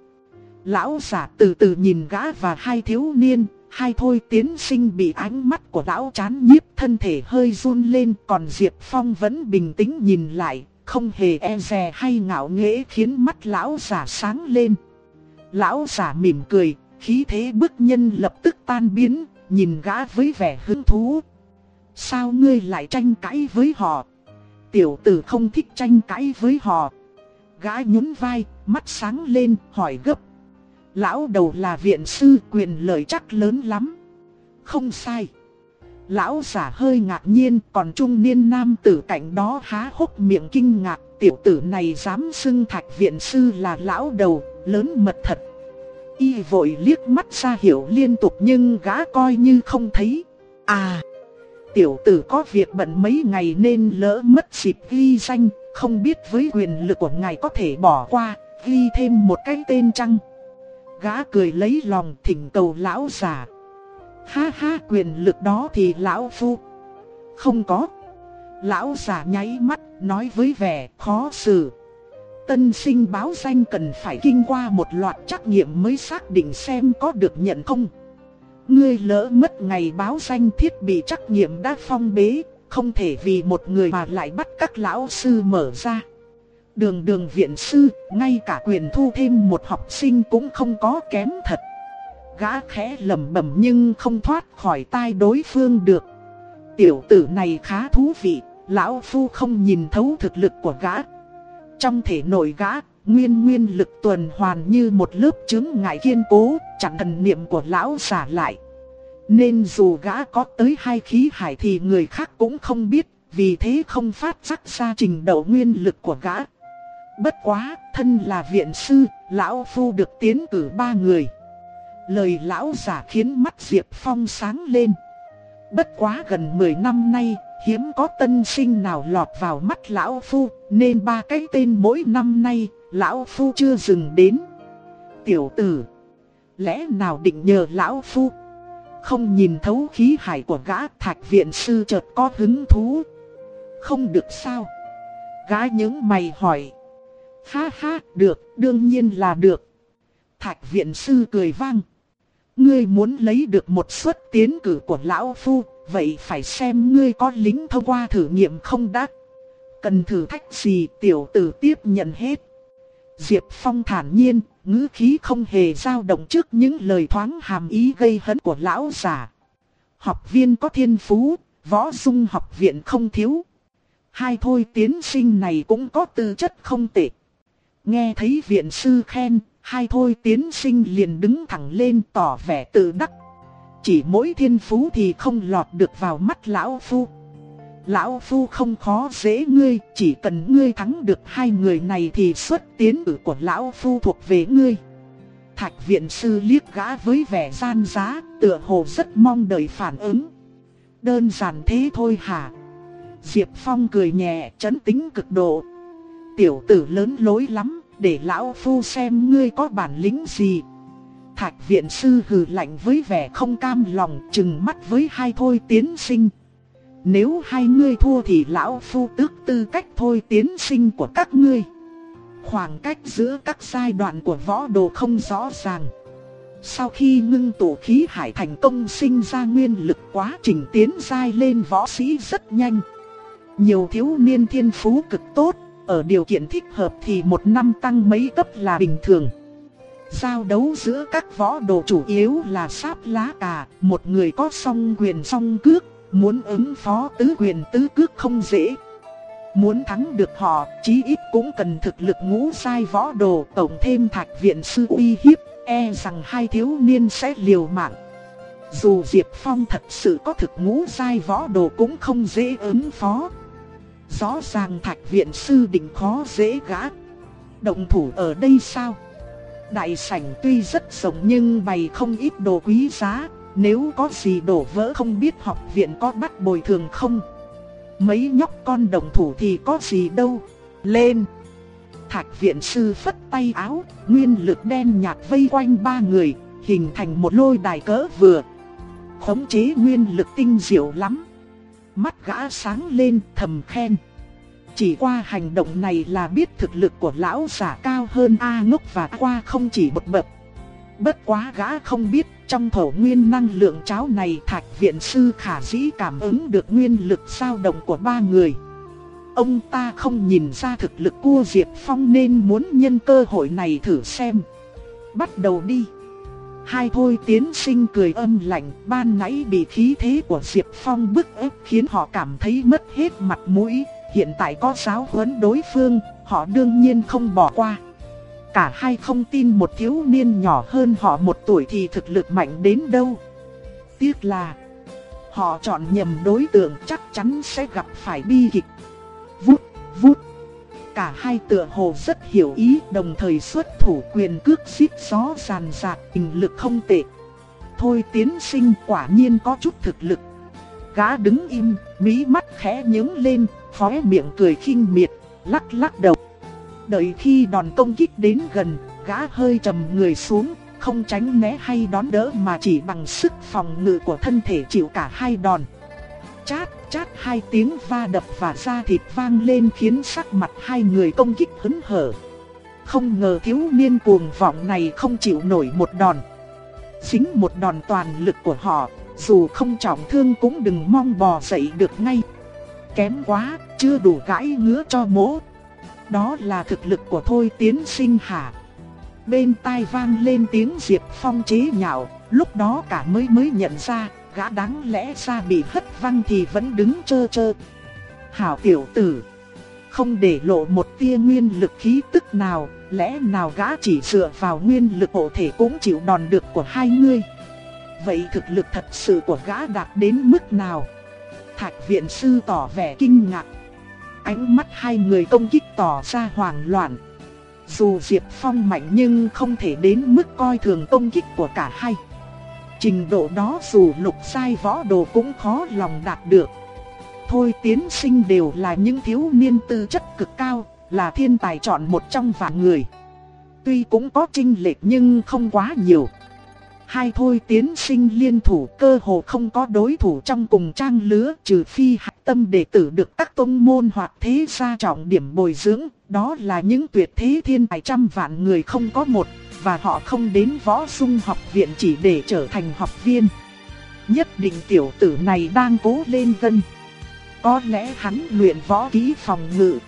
Lão giả từ từ nhìn gã và hai thiếu niên, hai thôi tiến sinh bị ánh mắt của lão chán nhiếp thân thể hơi run lên còn Diệp Phong vẫn bình tĩnh nhìn lại, không hề e dè hay ngạo nghễ khiến mắt lão giả sáng lên. Lão giả mỉm cười, khí thế bức nhân lập tức tan biến, nhìn gã với vẻ hứng thú. Sao ngươi lại tranh cãi với họ? Tiểu tử không thích tranh cãi với họ. Gã nhún vai, mắt sáng lên, hỏi gấp. Lão đầu là viện sư quyền lợi chắc lớn lắm. Không sai. Lão giả hơi ngạc nhiên còn trung niên nam tử cạnh đó há hốc miệng kinh ngạc Tiểu tử này dám xưng thạch viện sư là lão đầu, lớn mật thật Y vội liếc mắt ra hiểu liên tục nhưng gã coi như không thấy À Tiểu tử có việc bận mấy ngày nên lỡ mất dịp ghi danh Không biết với quyền lực của ngài có thể bỏ qua Ghi thêm một cái tên chăng Gã cười lấy lòng thỉnh cầu lão giả Ha ha quyền lực đó thì lão phu. Không có. Lão giả nháy mắt nói với vẻ khó xử. Tân sinh báo danh cần phải kinh qua một loạt trắc nghiệm mới xác định xem có được nhận không. Ngươi lỡ mất ngày báo danh thiết bị trắc nghiệm đã phong bế, không thể vì một người mà lại bắt các lão sư mở ra. Đường đường viện sư, ngay cả quyền thu thêm một học sinh cũng không có kém thật. Gã khẽ lẩm bẩm nhưng không thoát khỏi tai đối phương được. Tiểu tử này khá thú vị, lão phu không nhìn thấu thực lực của gã. Trong thể nội gã, nguyên nguyên lực tuần hoàn như một lớp chứng ngại kiên cố, chẳng thần niệm của lão giả lại. Nên dù gã có tới hai khí hải thì người khác cũng không biết, vì thế không phát giác ra trình độ nguyên lực của gã. Bất quá, thân là viện sư, lão phu được tiến cử ba người. Lời lão giả khiến mắt Diệp Phong sáng lên. Bất quá gần 10 năm nay, hiếm có tân sinh nào lọt vào mắt lão phu, nên ba cái tên mỗi năm nay, lão phu chưa dừng đến. Tiểu tử, lẽ nào định nhờ lão phu? Không nhìn thấu khí hải của gã thạch viện sư chợt có hứng thú. Không được sao? Gã những mày hỏi. Ha ha, được, đương nhiên là được. Thạch viện sư cười vang. Ngươi muốn lấy được một suất tiến cử của lão phu, vậy phải xem ngươi có lính thông qua thử nghiệm không đã. Cần thử thách gì tiểu tử tiếp nhận hết. Diệp Phong thản nhiên, ngữ khí không hề dao động trước những lời thoáng hàm ý gây hấn của lão già. Học viên có thiên phú, võ dung học viện không thiếu. Hai thôi tiến sinh này cũng có tư chất không tệ. Nghe thấy viện sư khen, hai thôi tiến sinh liền đứng thẳng lên tỏ vẻ tự đắc. Chỉ mỗi thiên phú thì không lọt được vào mắt lão phu. Lão phu không khó dễ ngươi, chỉ cần ngươi thắng được hai người này thì xuất tiến cử của lão phu thuộc về ngươi. Thạch viện sư liếc gã với vẻ gian giá, tựa hồ rất mong đợi phản ứng. Đơn giản thế thôi hả? Diệp Phong cười nhẹ, chấn tính cực độ. Tiểu tử lớn lối lắm, để lão phu xem ngươi có bản lĩnh gì. Thạch viện sư hừ lạnh với vẻ không cam lòng, chừng mắt với hai thôi tiến sinh. Nếu hai ngươi thua thì lão phu tước tư cách thôi tiến sinh của các ngươi. Khoảng cách giữa các giai đoạn của võ đồ không rõ ràng. Sau khi ngưng tụ khí hải thành công sinh ra nguyên lực quá trình tiến giai lên võ sĩ rất nhanh. Nhiều thiếu niên thiên phú cực tốt, ở điều kiện thích hợp thì một năm tăng mấy cấp là bình thường. Giao đấu giữa các võ đồ chủ yếu là sáp lá cà, một người có song quyền song cước, muốn ứng phó tứ quyền tứ cước không dễ. Muốn thắng được họ, chí ít cũng cần thực lực ngũ sai võ đồ tổng thêm thạch viện sư uy hiếp, e rằng hai thiếu niên sẽ liều mạng. Dù Diệp Phong thật sự có thực ngũ sai võ đồ cũng không dễ ứng phó. Rõ ràng thạch viện sư định khó dễ gã. Động thủ ở đây sao? Đại sảnh tuy rất rộng nhưng bày không ít đồ quý giá, nếu có gì đổ vỡ không biết học viện có bắt bồi thường không. Mấy nhóc con đồng thủ thì có gì đâu. Lên! Thạch viện sư phất tay áo, nguyên lực đen nhạt vây quanh ba người, hình thành một lôi đài cỡ vừa. Khống chế nguyên lực tinh diệu lắm. Mắt gã sáng lên thầm khen. Chỉ qua hành động này là biết thực lực của lão giả cao hơn A ngốc và qua không chỉ một bậc. Bất quá gã không biết trong thổ nguyên năng lượng cháo này thạch viện sư khả dĩ cảm ứng được nguyên lực dao động của ba người. Ông ta không nhìn ra thực lực cua Diệp Phong nên muốn nhân cơ hội này thử xem. Bắt đầu đi. Hai thôi tiến sinh cười âm lạnh, ban nãy bị khí thế của Diệp Phong bức ép khiến họ cảm thấy mất hết mặt mũi, hiện tại có giáo huấn đối phương, họ đương nhiên không bỏ qua. Cả hai không tin một thiếu niên nhỏ hơn họ một tuổi thì thực lực mạnh đến đâu. Tiếc là họ chọn nhầm đối tượng chắc chắn sẽ gặp phải bi kịch. Vút, vút. Cả hai tựa hồ rất hiểu ý đồng thời xuất thủ quyền cước xít gió sàn sạc tình lực không tệ. Thôi tiến sinh quả nhiên có chút thực lực. Gã đứng im, mí mắt khẽ nhướng lên, khóe miệng cười khinh miệt, lắc lắc đầu. Đợi khi đòn công kích đến gần, gã hơi trầm người xuống, không tránh né hay đón đỡ mà chỉ bằng sức phòng ngự của thân thể chịu cả hai đòn. Chát, chát hai tiếng va đập và da thịt vang lên khiến sắc mặt hai người công kích hấn hở. Không ngờ thiếu niên cuồng vọng này không chịu nổi một đòn. dính một đòn toàn lực của họ, dù không trọng thương cũng đừng mong bò dậy được ngay. Kém quá, chưa đủ gãi ngứa cho mỗ. Đó là thực lực của Thôi Tiến Sinh hả? Bên tai vang lên tiếng Diệp Phong chế nhạo, lúc đó cả mới mới nhận ra, gã đáng lẽ ra bị hất văng thì vẫn đứng chơ chơ. Hảo tiểu tử, không để lộ một tia nguyên lực khí tức nào, lẽ nào gã chỉ dựa vào nguyên lực hộ thể cũng chịu đòn được của hai ngươi? Vậy thực lực thật sự của gã đạt đến mức nào? Thạch viện sư tỏ vẻ kinh ngạc. Ánh mắt hai người công kích tỏ ra hoảng loạn. Dù Diệp Phong mạnh nhưng không thể đến mức coi thường công kích của cả hai. Trình độ đó dù lục sai võ đồ cũng khó lòng đạt được. Thôi tiến sinh đều là những thiếu niên tư chất cực cao, là thiên tài chọn một trong vạn người. Tuy cũng có trinh lệch nhưng không quá nhiều. Hai thôi tiến sinh liên thủ cơ hồ không có đối thủ trong cùng trang lứa trừ phi hạt tâm đệ tử được các tôn môn hoặc thế gia trọng điểm bồi dưỡng. Đó là những tuyệt thế thiên tài trăm vạn người không có một và họ không đến võ sung học viện chỉ để trở thành học viên. Nhất định tiểu tử này đang cố lên gân. Có lẽ hắn luyện võ kỹ phòng ngự.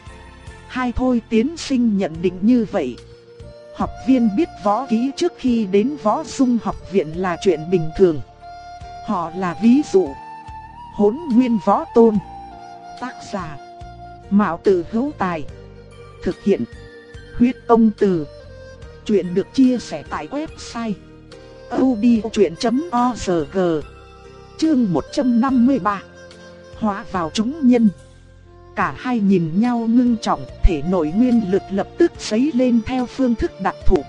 Hai thôi tiến sinh nhận định như vậy. Học viên biết võ kỹ trước khi đến võ sung học viện là chuyện bình thường. Họ là ví dụ. Hốn nguyên võ tôn. Tác giả. Mạo tử hữu tài. Thực hiện. Huyết công từ. Chuyện được chia sẻ tại website odchuyện.org Chương 153 Hóa vào chúng nhân Cả hai nhìn nhau ngưng trọng, thể nội nguyên lực lập tức sấy lên theo phương thức đặc thù.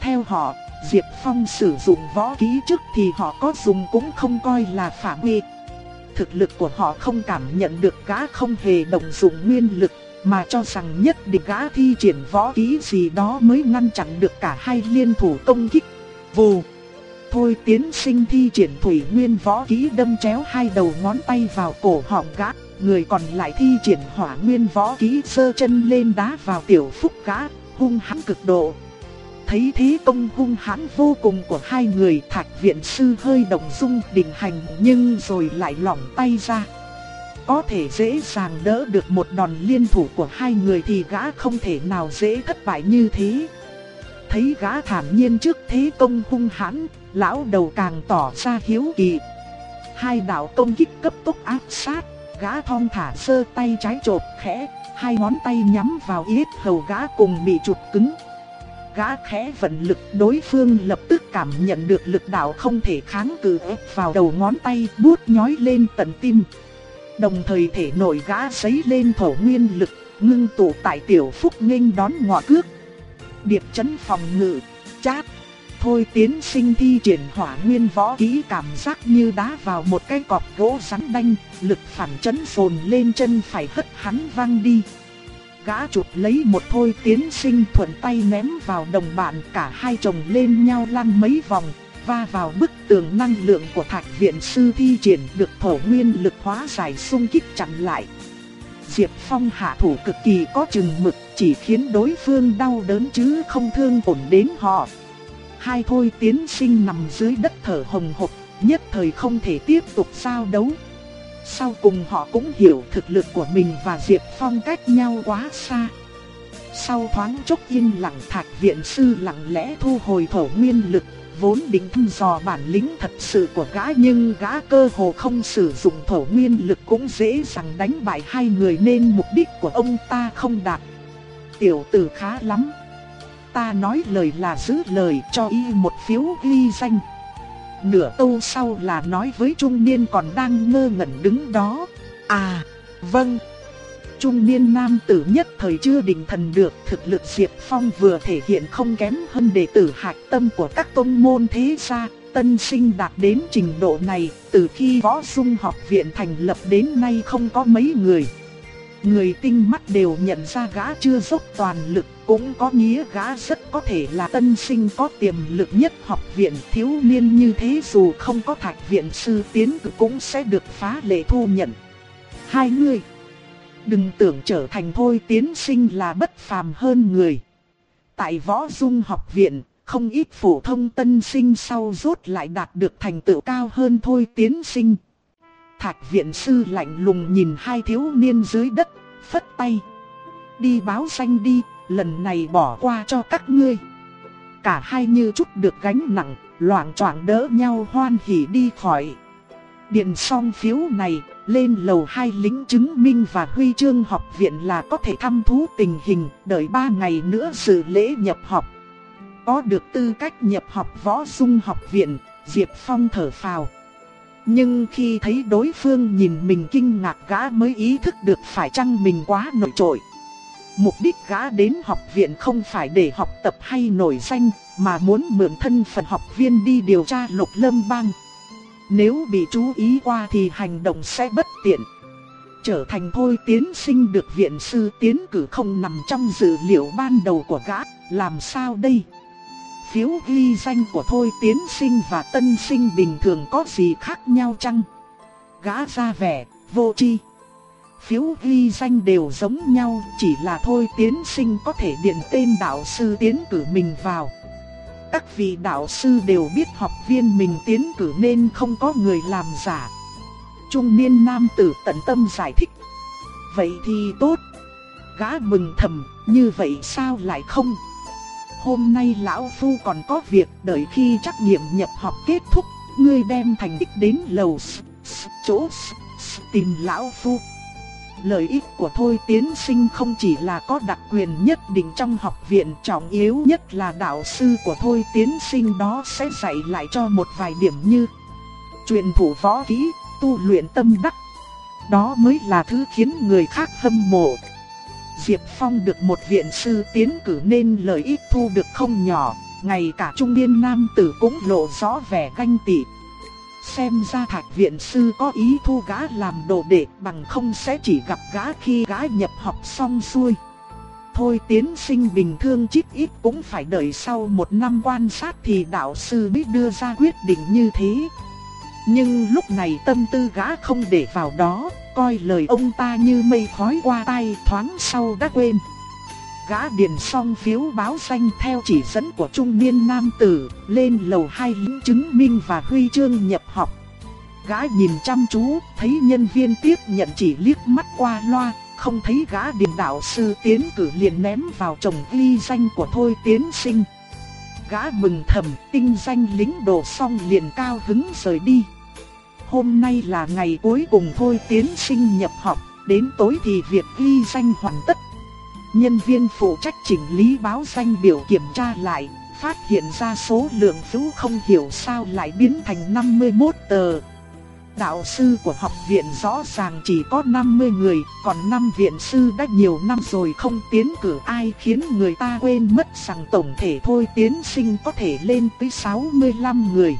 Theo họ, Diệp Phong sử dụng võ kỹ trước thì họ có dùng cũng không coi là phạm nguy. Thực lực của họ không cảm nhận được gã không hề động dụng nguyên lực mà cho rằng nhất định gã thi triển võ kỹ gì đó mới ngăn chặn được cả hai liên thủ công kích. Vù! Thôi tiến sinh thi triển thủy nguyên võ kỹ đâm chéo hai đầu ngón tay vào cổ họng gã. Người còn lại thi triển hỏa nguyên võ kỹ sơ chân lên đá vào tiểu phúc gã, hung hãn cực độ. Thấy thế công hung hãn vô cùng của hai người thạch viện sư hơi động dung đình hành nhưng rồi lại lỏng tay ra có thể dễ dàng đỡ được một đòn liên thủ của hai người thì gã không thể nào dễ thất bại như thế. Thấy gã thản nhiên trước thế công hung hãn, lão đầu càng tỏ ra hiếu kỳ. Hai đạo công kích cấp tốc áp sát, gã thong thả sơ tay trái chộp khẽ, hai ngón tay nhắm vào yết hầu gã cùng bị chụp cứng. Gã khẽ vận lực đối phương lập tức cảm nhận được lực đạo không thể kháng cự ép vào đầu ngón tay buốt nhói lên tận tim. Đồng thời thể nội gã sấy lên thổ nguyên lực, ngưng tụ tại tiểu phúc nghênh đón ngọ cước. Điệp chấn phòng ngự, chát. Thôi tiến sinh thi triển hỏa nguyên võ kỹ cảm giác như đá vào một cái cọc gỗ rắn đanh, lực phản chấn phồn lên chân phải hất hắn văng đi. Gã chụp lấy một thôi tiến sinh thuận tay ném vào đồng bạn cả hai chồng lên nhau lăn mấy vòng, va vào bức tường năng lượng của thạch viện sư thi triển được thổ nguyên lực hóa giải xung kích chặn lại. Diệp Phong hạ thủ cực kỳ có chừng mực, chỉ khiến đối phương đau đớn chứ không thương tổn đến họ. Hai thôi tiến sinh nằm dưới đất thở hồng hộc, nhất thời không thể tiếp tục giao đấu. Sau cùng họ cũng hiểu thực lực của mình và Diệp Phong cách nhau quá xa. Sau thoáng chốc yên lặng thạch viện sư lặng lẽ thu hồi thổ nguyên lực vốn định thăm dò bản lĩnh thật sự của gã nhưng gã cơ hồ không sử dụng thổ nguyên lực cũng dễ dàng đánh bại hai người nên mục đích của ông ta không đạt. Tiểu tử khá lắm. Ta nói lời là giữ lời cho y một phiếu ghi danh. Nửa câu sau là nói với trung niên còn đang ngơ ngẩn đứng đó. À, vâng trung niên nam tử nhất thời chưa định thần được thực lực Diệp Phong vừa thể hiện không kém hơn đệ tử hạch tâm của các tôn môn thế gia. Tân sinh đạt đến trình độ này, từ khi võ dung học viện thành lập đến nay không có mấy người. Người tinh mắt đều nhận ra gã chưa dốc toàn lực, cũng có nghĩa gã rất có thể là tân sinh có tiềm lực nhất học viện thiếu niên như thế dù không có thạch viện sư tiến cử cũng sẽ được phá lệ thu nhận. Hai người Đừng tưởng trở thành thôi tiến sinh là bất phàm hơn người. Tại võ dung học viện, không ít phổ thông tân sinh sau rốt lại đạt được thành tựu cao hơn thôi tiến sinh. Thạch viện sư lạnh lùng nhìn hai thiếu niên dưới đất, phất tay. Đi báo danh đi, lần này bỏ qua cho các ngươi. Cả hai như chút được gánh nặng, loạn choạng đỡ nhau hoan hỉ đi khỏi. Điền xong phiếu này, lên lầu hai lính chứng minh và huy chương học viện là có thể thăm thú tình hình, đợi ba ngày nữa dự lễ nhập học. Có được tư cách nhập học võ dung học viện, Diệp Phong thở phào. Nhưng khi thấy đối phương nhìn mình kinh ngạc gã mới ý thức được phải chăng mình quá nổi trội. Mục đích gã đến học viện không phải để học tập hay nổi danh, mà muốn mượn thân phận học viên đi điều tra lục lâm bang. Nếu bị chú ý qua thì hành động sẽ bất tiện. Trở thành thôi tiến sinh được viện sư tiến cử không nằm trong dự liệu ban đầu của gã, làm sao đây? Phiếu ghi danh của thôi tiến sinh và tân sinh bình thường có gì khác nhau chăng? Gã ra vẻ, vô chi. Phiếu ghi danh đều giống nhau, chỉ là thôi tiến sinh có thể điện tên đạo sư tiến cử mình vào. Các vị đạo sư đều biết học viên mình tiến cử nên không có người làm giả. Trung niên nam tử tận tâm giải thích. Vậy thì tốt. Gã mừng thầm, như vậy sao lại không? Hôm nay lão phu còn có việc đợi khi trắc nghiệm nhập học kết thúc, ngươi đem thành tích đến lầu s, s, chỗ s, s, tìm lão phu. Lợi ích của Thôi Tiến Sinh không chỉ là có đặc quyền nhất định trong học viện trọng yếu nhất là đạo sư của Thôi Tiến Sinh đó sẽ dạy lại cho một vài điểm như truyền thủ võ kỹ, tu luyện tâm đắc. Đó mới là thứ khiến người khác hâm mộ. Diệp Phong được một viện sư tiến cử nên lợi ích thu được không nhỏ, ngay cả trung niên nam tử cũng lộ rõ vẻ ganh tị. Xem ra thạch viện sư có ý thu gã làm đồ đệ bằng không sẽ chỉ gặp gã khi gã nhập học xong xuôi. Thôi tiến sinh bình thường chít ít cũng phải đợi sau một năm quan sát thì đạo sư biết đưa ra quyết định như thế. Nhưng lúc này tâm tư gã không để vào đó, coi lời ông ta như mây khói qua tay thoáng sau đã quên. Gã điền xong phiếu báo danh theo chỉ dẫn của trung niên nam tử, lên lầu hai lĩnh chứng minh và huy chương nhập học. Gã nhìn chăm chú, thấy nhân viên tiếp nhận chỉ liếc mắt qua loa, không thấy gã điền đạo sư tiến cử liền ném vào chồng ghi danh của Thôi Tiến Sinh. Gã mừng thầm, tinh danh lính đồ xong liền cao hứng rời đi. Hôm nay là ngày cuối cùng Thôi Tiến Sinh nhập học, đến tối thì việc ghi danh hoàn tất. Nhân viên phụ trách chỉnh lý báo danh biểu kiểm tra lại, phát hiện ra số lượng phiếu không hiểu sao lại biến thành 51 tờ. Đạo sư của học viện rõ ràng chỉ có 50 người, còn năm viện sư đã nhiều năm rồi không tiến cử ai khiến người ta quên mất rằng tổng thể thôi tiến sinh có thể lên tới 65 người.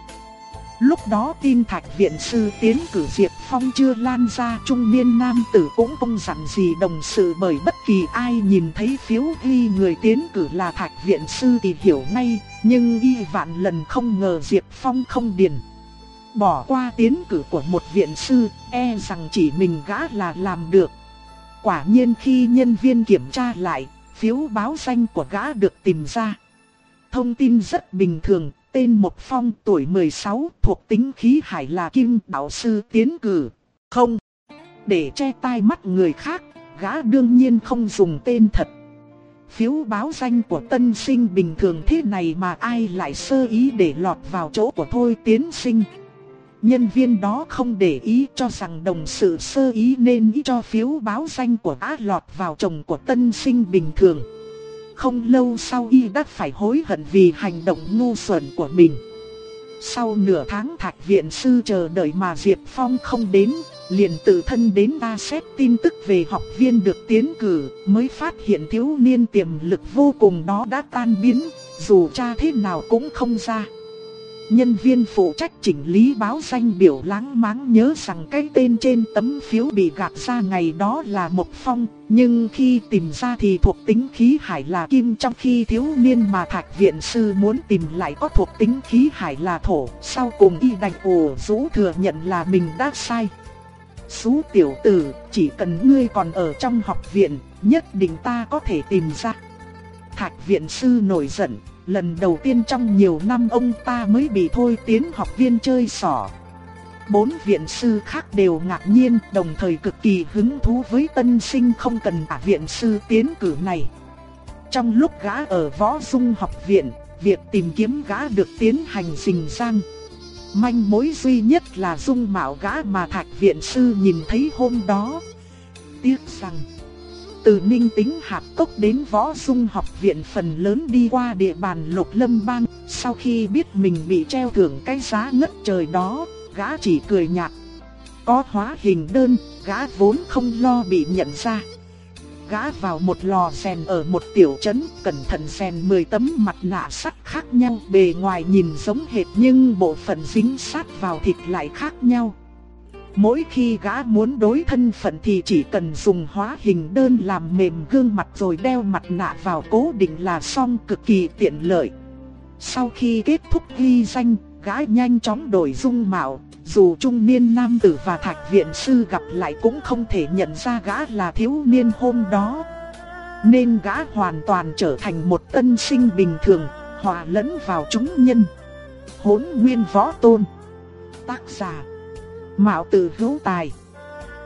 Lúc đó tin thạch viện sư tiến cử Diệp Phong chưa lan ra trung niên nam tử cũng không dặn gì đồng sự bởi bất kỳ ai nhìn thấy phiếu ghi người tiến cử là thạch viện sư thì hiểu ngay, nhưng y vạn lần không ngờ Diệp Phong không điền. Bỏ qua tiến cử của một viện sư, e rằng chỉ mình gã là làm được. Quả nhiên khi nhân viên kiểm tra lại, phiếu báo danh của gã được tìm ra. Thông tin rất bình thường, tên Một Phong tuổi 16 thuộc tính khí hải là kim đạo sư tiến cử. Không, để che tai mắt người khác, gã đương nhiên không dùng tên thật. Phiếu báo danh của tân sinh bình thường thế này mà ai lại sơ ý để lọt vào chỗ của thôi tiến sinh. Nhân viên đó không để ý cho rằng đồng sự sơ ý nên ý cho phiếu báo danh của á lọt vào chồng của tân sinh bình thường. Không lâu sau y đã phải hối hận vì hành động ngu xuẩn của mình. Sau nửa tháng thạch viện sư chờ đợi mà Diệp Phong không đến, liền tự thân đến đa xét tin tức về học viên được tiến cử, mới phát hiện thiếu niên tiềm lực vô cùng đó đã tan biến, dù cha thế nào cũng không ra. Nhân viên phụ trách chỉnh lý báo danh biểu láng máng nhớ rằng cái tên trên tấm phiếu bị gạt ra ngày đó là Mộc phong, nhưng khi tìm ra thì thuộc tính khí hải là kim trong khi thiếu niên mà thạch viện sư muốn tìm lại có thuộc tính khí hải là thổ, sau cùng y đành ồ rũ thừa nhận là mình đã sai. Xú tiểu tử, chỉ cần ngươi còn ở trong học viện, nhất định ta có thể tìm ra. Thạch viện sư nổi giận, lần đầu tiên trong nhiều năm ông ta mới bị thôi tiến học viên chơi xỏ. Bốn viện sư khác đều ngạc nhiên, đồng thời cực kỳ hứng thú với tân sinh không cần cả viện sư tiến cử này. Trong lúc gã ở võ dung học viện, việc tìm kiếm gã được tiến hành rình rang. Manh mối duy nhất là dung mạo gã mà thạch viện sư nhìn thấy hôm đó. Tiếc rằng, từ ninh tính hạp cốc đến võ dung học viện phần lớn đi qua địa bàn lục lâm bang, sau khi biết mình bị treo thưởng cái giá ngất trời đó, gã chỉ cười nhạt. Có hóa hình đơn, gã vốn không lo bị nhận ra gã vào một lò rèn ở một tiểu trấn, cẩn thận rèn 10 tấm mặt nạ sắt khác nhau, bề ngoài nhìn giống hệt nhưng bộ phận dính sát vào thịt lại khác nhau. Mỗi khi gã muốn đối thân phận thì chỉ cần dùng hóa hình đơn làm mềm gương mặt rồi đeo mặt nạ vào cố định là xong cực kỳ tiện lợi. Sau khi kết thúc ghi danh, gã nhanh chóng đổi dung mạo, dù trung niên nam tử và thạch viện sư gặp lại cũng không thể nhận ra gã là thiếu niên hôm đó. Nên gã hoàn toàn trở thành một tân sinh bình thường, hòa lẫn vào chúng nhân. Hốn nguyên võ tôn. Tác giả. Mạo tử hữu tài.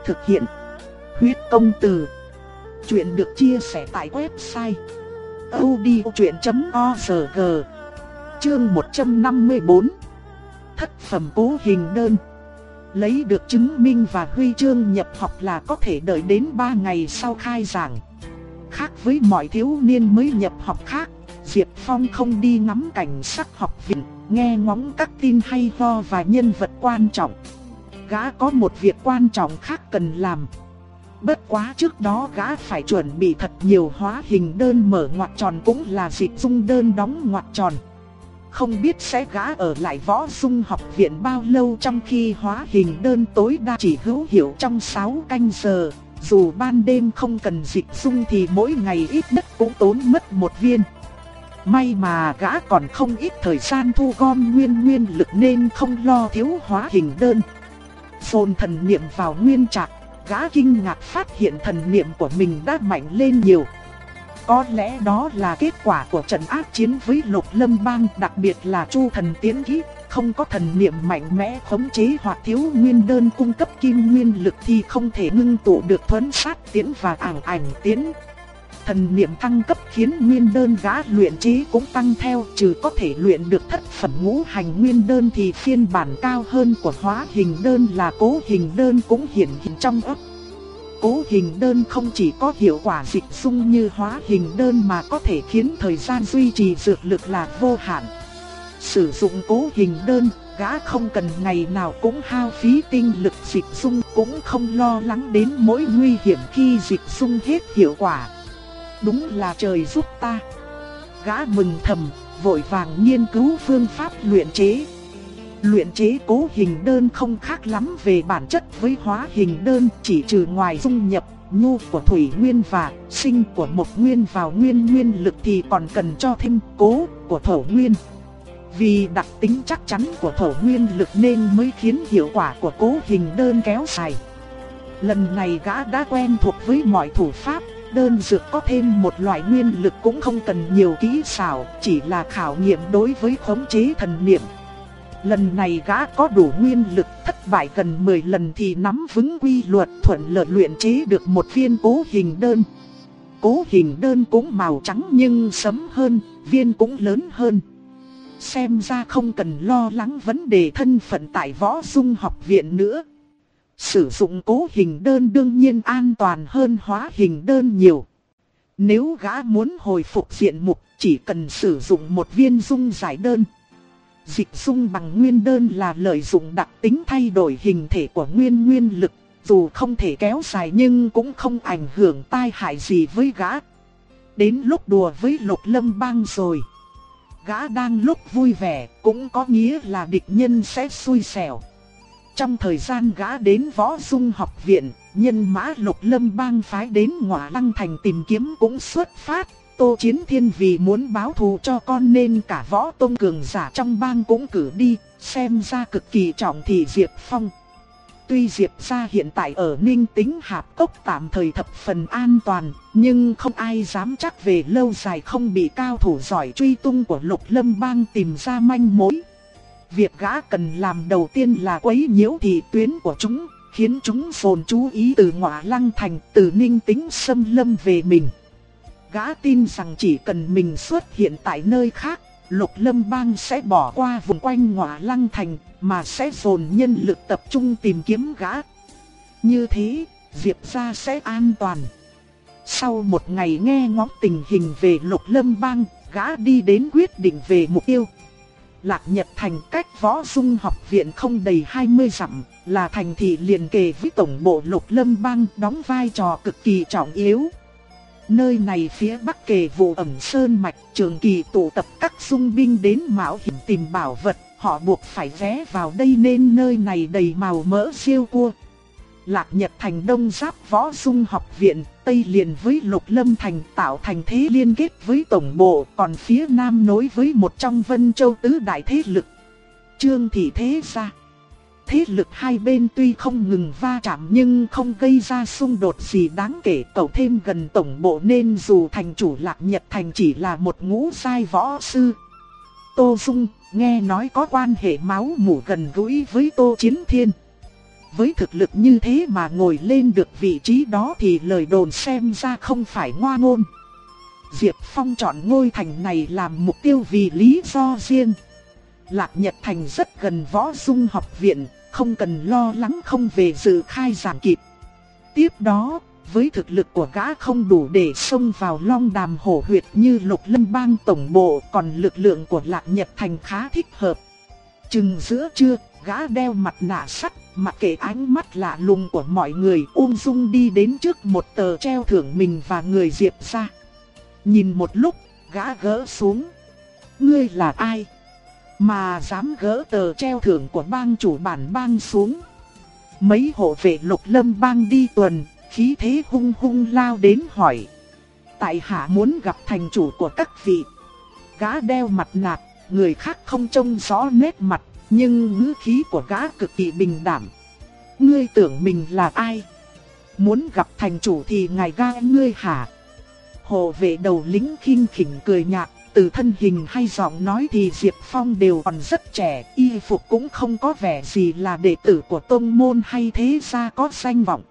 Thực hiện. Huyết công từ. Chuyện được chia sẻ tại website. odchuyện.org Chương 154 thất phẩm cố hình đơn. Lấy được chứng minh và huy chương nhập học là có thể đợi đến 3 ngày sau khai giảng. Khác với mọi thiếu niên mới nhập học khác, Diệp Phong không đi ngắm cảnh sắc học viện, nghe ngóng các tin hay ho và nhân vật quan trọng. Gã có một việc quan trọng khác cần làm. Bất quá trước đó gã phải chuẩn bị thật nhiều hóa hình đơn mở ngoặc tròn cũng là dịch dung đơn đóng ngoặc tròn. Không biết sẽ gã ở lại võ dung học viện bao lâu trong khi hóa hình đơn tối đa chỉ hữu hiệu trong 6 canh giờ. Dù ban đêm không cần dịch dung thì mỗi ngày ít nhất cũng tốn mất một viên. May mà gã còn không ít thời gian thu gom nguyên nguyên lực nên không lo thiếu hóa hình đơn. Phồn thần niệm vào nguyên trạc, gã kinh ngạc phát hiện thần niệm của mình đã mạnh lên nhiều. Có lẽ đó là kết quả của trận ác chiến với lục lâm bang đặc biệt là chu thần tiến ký Không có thần niệm mạnh mẽ khống chế hoặc thiếu nguyên đơn cung cấp kim nguyên lực thì không thể ngưng tụ được thuấn sát tiến và ảng ảnh tiến. Thần niệm thăng cấp khiến nguyên đơn gã luyện trí cũng tăng theo trừ có thể luyện được thất phẩm ngũ hành nguyên đơn thì phiên bản cao hơn của hóa hình đơn là cố hình đơn cũng hiện hình trong ấp cố hình đơn không chỉ có hiệu quả dịch dung như hóa hình đơn mà có thể khiến thời gian duy trì dược lực là vô hạn. Sử dụng cố hình đơn, gã không cần ngày nào cũng hao phí tinh lực dịch dung cũng không lo lắng đến mỗi nguy hiểm khi dịch dung hết hiệu quả. Đúng là trời giúp ta. Gã mừng thầm, vội vàng nghiên cứu phương pháp luyện chế. Luyện chế cố hình đơn không khác lắm về bản chất với hóa hình đơn chỉ trừ ngoài dung nhập nhu của thủy nguyên và sinh của một nguyên vào nguyên nguyên lực thì còn cần cho thêm cố của thổ nguyên. Vì đặc tính chắc chắn của thổ nguyên lực nên mới khiến hiệu quả của cố hình đơn kéo dài. Lần này gã đã quen thuộc với mọi thủ pháp, đơn dược có thêm một loại nguyên lực cũng không cần nhiều kỹ xảo, chỉ là khảo nghiệm đối với khống chế thần niệm. Lần này gã có đủ nguyên lực thất bại gần 10 lần thì nắm vững quy luật thuận lợi luyện chế được một viên cố hình đơn. Cố hình đơn cũng màu trắng nhưng sấm hơn, viên cũng lớn hơn. Xem ra không cần lo lắng vấn đề thân phận tại võ dung học viện nữa. Sử dụng cố hình đơn đương nhiên an toàn hơn hóa hình đơn nhiều. Nếu gã muốn hồi phục diện mục chỉ cần sử dụng một viên dung giải đơn. Dịch dung bằng nguyên đơn là lợi dụng đặc tính thay đổi hình thể của nguyên nguyên lực, dù không thể kéo dài nhưng cũng không ảnh hưởng tai hại gì với gã. Đến lúc đùa với lục lâm bang rồi. Gã đang lúc vui vẻ, cũng có nghĩa là địch nhân sẽ xui xẻo. Trong thời gian gã đến võ dung học viện, nhân mã lục lâm bang phái đến ngọa lăng thành tìm kiếm cũng xuất phát, Tô Chiến Thiên vì muốn báo thù cho con nên cả võ tông cường giả trong bang cũng cử đi, xem ra cực kỳ trọng thị Diệp Phong. Tuy Diệp gia hiện tại ở Ninh tính Hạp Cốc tạm thời thập phần an toàn, nhưng không ai dám chắc về lâu dài không bị cao thủ giỏi truy tung của Lục Lâm Bang tìm ra manh mối. Việc gã cần làm đầu tiên là quấy nhiễu thị tuyến của chúng, khiến chúng phồn chú ý từ ngọa lăng thành, từ ninh tính xâm lâm về mình. Gã tin rằng chỉ cần mình xuất hiện tại nơi khác, lục lâm bang sẽ bỏ qua vùng quanh ngọa lăng thành, mà sẽ dồn nhân lực tập trung tìm kiếm gã. Như thế, Diệp gia sẽ an toàn. Sau một ngày nghe ngóng tình hình về lục lâm bang, gã đi đến quyết định về mục tiêu. Lạc Nhật Thành cách võ dung học viện không đầy 20 dặm, là thành thị liền kề với tổng bộ lục lâm bang đóng vai trò cực kỳ trọng yếu. Nơi này phía bắc kề vụ ẩm sơn mạch trường kỳ tụ tập các dung binh đến mạo hiểm tìm bảo vật, họ buộc phải ghé vào đây nên nơi này đầy màu mỡ siêu cua. Lạc Nhật Thành đông giáp võ dung học viện, Tây liền với Lục Lâm Thành tạo thành thế liên kết với tổng bộ, còn phía Nam nối với một trong Vân Châu tứ đại thế lực. Trương Thị Thế Gia Thế lực hai bên tuy không ngừng va chạm nhưng không gây ra xung đột gì đáng kể cậu thêm gần tổng bộ nên dù thành chủ Lạc Nhật Thành chỉ là một ngũ sai võ sư. Tô Dung nghe nói có quan hệ máu mủ gần gũi với Tô Chiến Thiên. Với thực lực như thế mà ngồi lên được vị trí đó thì lời đồn xem ra không phải ngoa ngôn. Diệp Phong chọn ngôi thành này làm mục tiêu vì lý do riêng. Lạc Nhật Thành rất gần võ dung học viện, không cần lo lắng không về dự khai giảng kịp. Tiếp đó, với thực lực của gã không đủ để xông vào long đàm hổ huyệt như lục lâm bang tổng bộ, còn lực lượng của Lạc Nhật Thành khá thích hợp. Chừng giữa trưa, gã đeo mặt nạ sắt, mặc kệ ánh mắt lạ lùng của mọi người ung dung đi đến trước một tờ treo thưởng mình và người Diệp ra. Nhìn một lúc, gã gỡ xuống. Ngươi là ai? Mà dám gỡ tờ treo thưởng của bang chủ bản bang xuống. Mấy hộ vệ lục lâm bang đi tuần, khí thế hung hung lao đến hỏi. Tại hạ muốn gặp thành chủ của các vị. Gã đeo mặt nạ, người khác không trông rõ nét mặt nhưng ngữ khí của gã cực kỳ bình đảm. Ngươi tưởng mình là ai? Muốn gặp thành chủ thì ngài ga ngươi hả? Hồ vệ đầu lính khinh khỉnh cười nhạt, từ thân hình hay giọng nói thì Diệp Phong đều còn rất trẻ, y phục cũng không có vẻ gì là đệ tử của tông môn hay thế gia có danh vọng.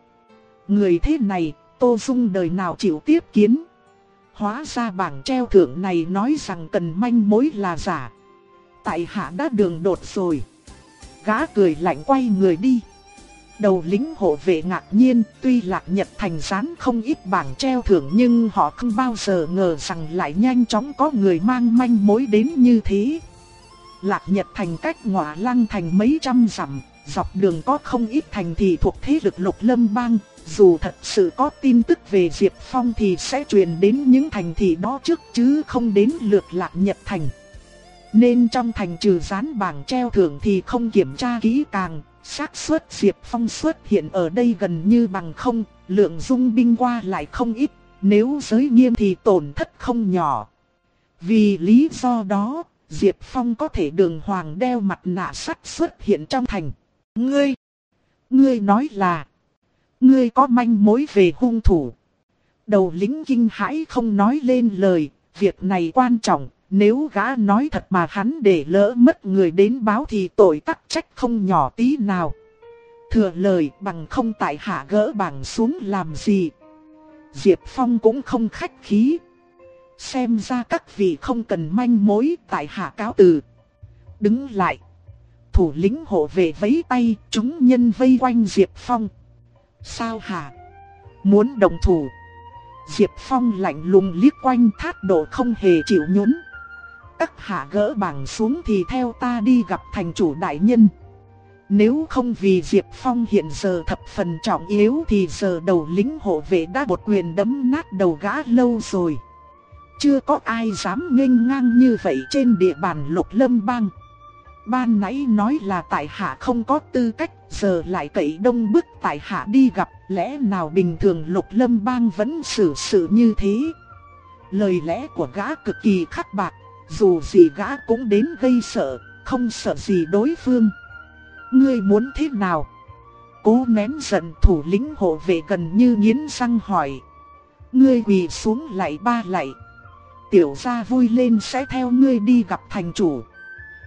Người thế này, Tô Dung đời nào chịu tiếp kiến. Hóa ra bảng treo thưởng này nói rằng cần manh mối là giả, Tại hạ đã đường đột rồi. Gã cười lạnh quay người đi. Đầu lính hộ vệ ngạc nhiên, tuy lạc nhật thành rán không ít bảng treo thưởng nhưng họ không bao giờ ngờ rằng lại nhanh chóng có người mang manh mối đến như thế. Lạc nhật thành cách ngọa lăng thành mấy trăm dặm, dọc đường có không ít thành thị thuộc thế lực lục lâm bang. Dù thật sự có tin tức về Diệp Phong thì sẽ truyền đến những thành thị đó trước chứ không đến lượt lạc nhật thành. Nên trong thành trừ dán bảng treo thưởng thì không kiểm tra kỹ càng, xác suất Diệp Phong xuất hiện ở đây gần như bằng không, lượng dung binh qua lại không ít, nếu giới nghiêm thì tổn thất không nhỏ. Vì lý do đó, Diệp Phong có thể đường hoàng đeo mặt nạ sắt xuất hiện trong thành. Ngươi! Ngươi nói là... Ngươi có manh mối về hung thủ. Đầu lính kinh hãi không nói lên lời, việc này quan trọng, nếu gã nói thật mà hắn để lỡ mất người đến báo thì tội tắc trách không nhỏ tí nào. Thừa lời bằng không tại hạ gỡ bằng xuống làm gì. Diệp Phong cũng không khách khí. Xem ra các vị không cần manh mối tại hạ cáo từ. Đứng lại. Thủ lĩnh hộ vệ vấy tay, chúng nhân vây quanh Diệp Phong. Sao hả? Muốn đồng thủ. Diệp Phong lạnh lùng liếc quanh thát độ không hề chịu nhún các hạ gỡ bảng xuống thì theo ta đi gặp thành chủ đại nhân. Nếu không vì Diệp Phong hiện giờ thập phần trọng yếu thì giờ đầu lính hộ vệ đã một quyền đấm nát đầu gã lâu rồi. Chưa có ai dám nghênh ngang như vậy trên địa bàn lục lâm bang. Ban nãy nói là tại hạ không có tư cách, giờ lại cậy đông bức tại hạ đi gặp, lẽ nào bình thường lục lâm bang vẫn xử sự như thế. Lời lẽ của gã cực kỳ khắc bạc, dù gì gã cũng đến gây sợ, không sợ gì đối phương. Ngươi muốn thế nào? cố nén giận thủ lĩnh hộ vệ gần như nghiến răng hỏi. Ngươi quỳ xuống lại ba lại. Tiểu gia vui lên sẽ theo ngươi đi gặp thành chủ.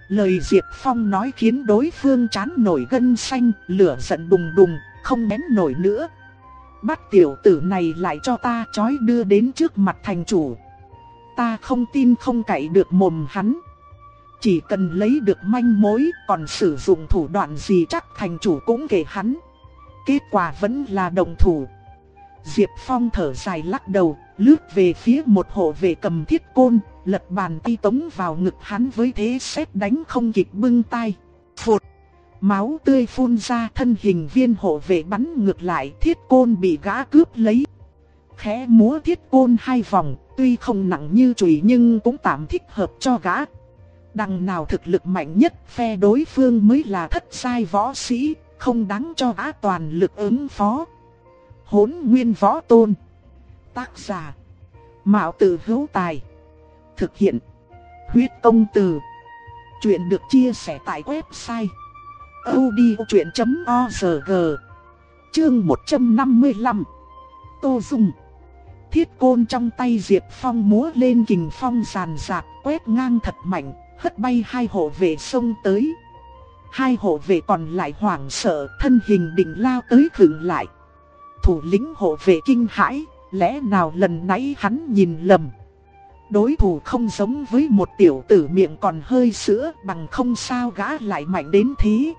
Lời Diệp Phong nói khiến đối phương chán nổi gân xanh, lửa giận đùng đùng, không nén nổi nữa. Bắt tiểu tử này lại cho ta chói đưa đến trước mặt thành chủ. Ta không tin không cậy được mồm hắn. Chỉ cần lấy được manh mối, còn sử dụng thủ đoạn gì chắc thành chủ cũng kể hắn. Kết quả vẫn là đồng thủ. Diệp Phong thở dài lắc đầu, lướt về phía một hộ vệ cầm thiết côn, lật bàn tay tống vào ngực hắn với thế xét đánh không kịp bưng tay. Phụt! Máu tươi phun ra thân hình viên hộ vệ bắn ngược lại thiết côn bị gã cướp lấy. Khẽ múa thiết côn hai vòng, tuy không nặng như chùy nhưng cũng tạm thích hợp cho gã. Đằng nào thực lực mạnh nhất phe đối phương mới là thất sai võ sĩ, không đáng cho gã toàn lực ứng phó. Hốn nguyên võ tôn. Tác giả. Mạo tử hữu tài. Thực hiện. Huyết công từ. Chuyện được chia sẻ tại website. odchuyện.org Chương 155 Tô Dung Thiết côn trong tay Diệp Phong múa lên kình phong sàn sạc quét ngang thật mạnh, hất bay hai hộ vệ sông tới. Hai hộ vệ còn lại hoảng sợ, thân hình định lao tới khựng lại. Thủ lĩnh hộ vệ kinh hãi, lẽ nào lần nãy hắn nhìn lầm. Đối thủ không giống với một tiểu tử miệng còn hơi sữa bằng không sao gã lại mạnh đến thế.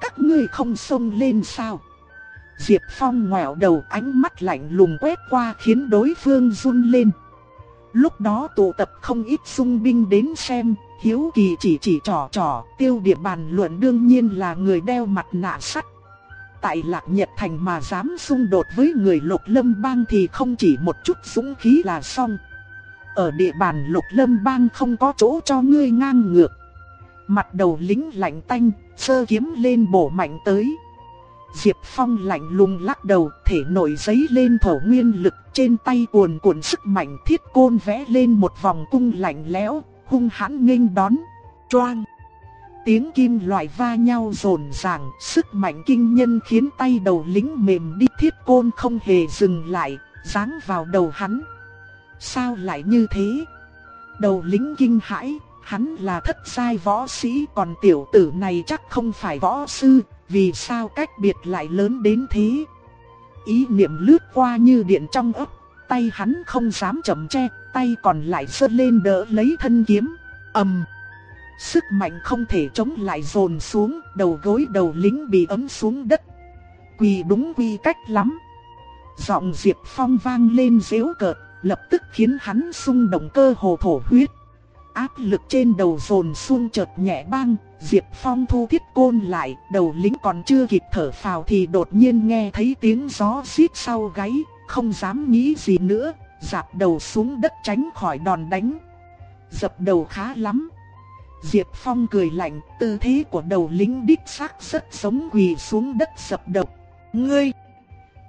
Các ngươi không xông lên sao? Diệp Phong ngoẹo đầu ánh mắt lạnh lùng quét qua khiến đối phương run lên. Lúc đó tụ tập không ít xung binh đến xem, Hiếu Kỳ chỉ chỉ trò trò, tiêu địa bàn luận đương nhiên là người đeo mặt nạ sắt. Tại Lạc Nhật Thành mà dám xung đột với người lục lâm bang thì không chỉ một chút dũng khí là xong. Ở địa bàn lục lâm bang không có chỗ cho ngươi ngang ngược. Mặt đầu lính lạnh tanh, sơ kiếm lên bổ mạnh tới. Diệp Phong lạnh lùng lắc đầu, thể nổi giấy lên thổ nguyên lực, trên tay cuồn cuộn sức mạnh thiết côn vẽ lên một vòng cung lạnh lẽo, hung hãn nghênh đón. Choang! Tiếng kim loại va nhau rồn ràng, sức mạnh kinh nhân khiến tay đầu lính mềm đi thiết côn không hề dừng lại, giáng vào đầu hắn. Sao lại như thế? Đầu lính kinh hãi, hắn là thất sai võ sĩ còn tiểu tử này chắc không phải võ sư, vì sao cách biệt lại lớn đến thế? Ý niệm lướt qua như điện trong ấp, tay hắn không dám chậm che, tay còn lại sơ lên đỡ lấy thân kiếm. ầm, sức mạnh không thể chống lại dồn xuống, đầu gối đầu lính bị ấm xuống đất. Quỳ đúng quy cách lắm. Giọng Diệp Phong vang lên dễu cợt, lập tức khiến hắn xung động cơ hồ thổ huyết. Áp lực trên đầu dồn xuống chợt nhẹ băng, Diệp Phong thu thiết côn lại, đầu lính còn chưa kịp thở phào thì đột nhiên nghe thấy tiếng gió xít sau gáy, không dám nghĩ gì nữa, dạp đầu xuống đất tránh khỏi đòn đánh. Dập đầu khá lắm. Diệp Phong cười lạnh, tư thế của đầu lính đích xác rất giống quỳ xuống đất dập đầu. Ngươi!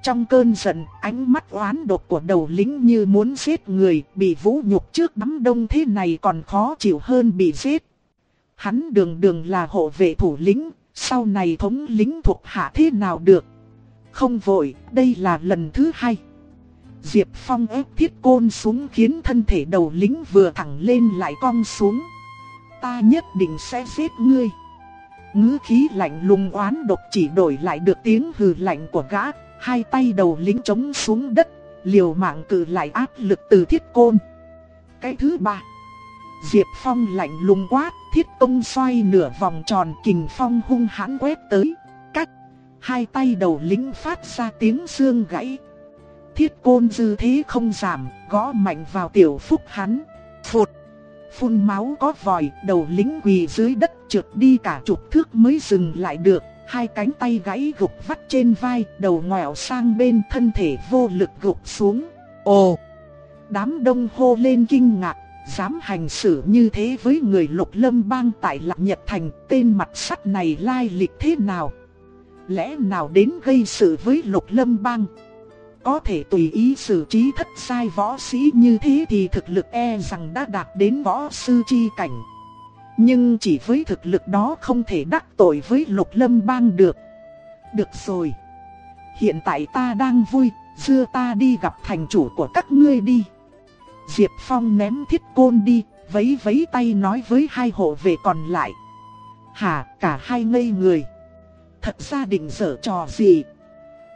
Trong cơn giận, ánh mắt oán độc của đầu lính như muốn giết người, bị vũ nhục trước đám đông thế này còn khó chịu hơn bị giết. Hắn đường đường là hộ vệ thủ lính sau này thống lính thuộc hạ thế nào được. Không vội, đây là lần thứ hai. Diệp Phong ép thiết côn xuống khiến thân thể đầu lính vừa thẳng lên lại cong xuống. Ta nhất định sẽ giết ngươi. Ngữ khí lạnh lùng oán độc chỉ đổi lại được tiếng hừ lạnh của gã, hai tay đầu lính chống xuống đất, liều mạng cự lại áp lực từ thiết côn. Cái thứ ba, Diệp Phong lạnh lùng quát, thiết công xoay nửa vòng tròn kình phong hung hãn quét tới. Cách, hai tay đầu lính phát ra tiếng xương gãy. Thiết côn dư thế không giảm, gõ mạnh vào tiểu phúc hắn. Phụt, phun máu có vòi, đầu lính quỳ dưới đất trượt đi cả chục thước mới dừng lại được. Hai cánh tay gãy gục vắt trên vai, đầu ngoẹo sang bên thân thể vô lực gục xuống. Ồ! Đám đông hô lên kinh ngạc, dám hành xử như thế với người lục lâm bang tại Lạc Nhật Thành, tên mặt sắt này lai lịch thế nào? Lẽ nào đến gây sự với lục lâm bang? Có thể tùy ý xử trí thất sai võ sĩ như thế thì thực lực e rằng đã đạt đến võ sư chi cảnh. Nhưng chỉ với thực lực đó không thể đắc tội với lục lâm bang được. Được rồi. Hiện tại ta đang vui, dưa ta đi gặp thành chủ của các ngươi đi. Diệp Phong ném thiết côn đi, vấy vấy tay nói với hai hộ vệ còn lại. Hả, cả hai ngây người. Thật ra định dở trò gì?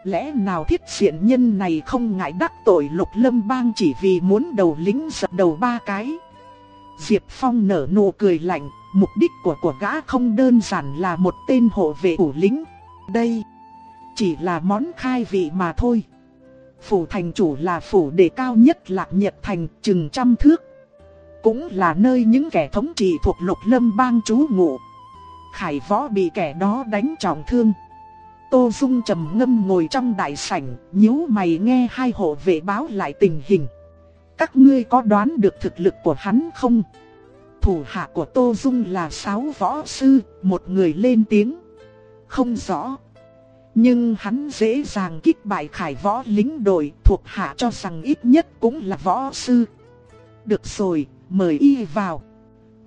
Lẽ nào thiết diện nhân này không ngại đắc tội lục lâm bang chỉ vì muốn đầu lính sập đầu ba cái? Diệp Phong nở nụ cười lạnh, mục đích của của gã không đơn giản là một tên hộ vệ ủ lính. Đây chỉ là món khai vị mà thôi. Phủ thành chủ là phủ đề cao nhất lạc nhật thành chừng trăm thước. Cũng là nơi những kẻ thống trị thuộc lục lâm bang trú ngụ. Khải võ bị kẻ đó đánh trọng thương. Tô Dung trầm ngâm ngồi trong đại sảnh, nhíu mày nghe hai hộ vệ báo lại tình hình. Các ngươi có đoán được thực lực của hắn không? Thủ hạ của Tô Dung là sáu võ sư, một người lên tiếng. Không rõ. Nhưng hắn dễ dàng kích bại khải võ lính đội thuộc hạ cho rằng ít nhất cũng là võ sư. Được rồi, mời y vào.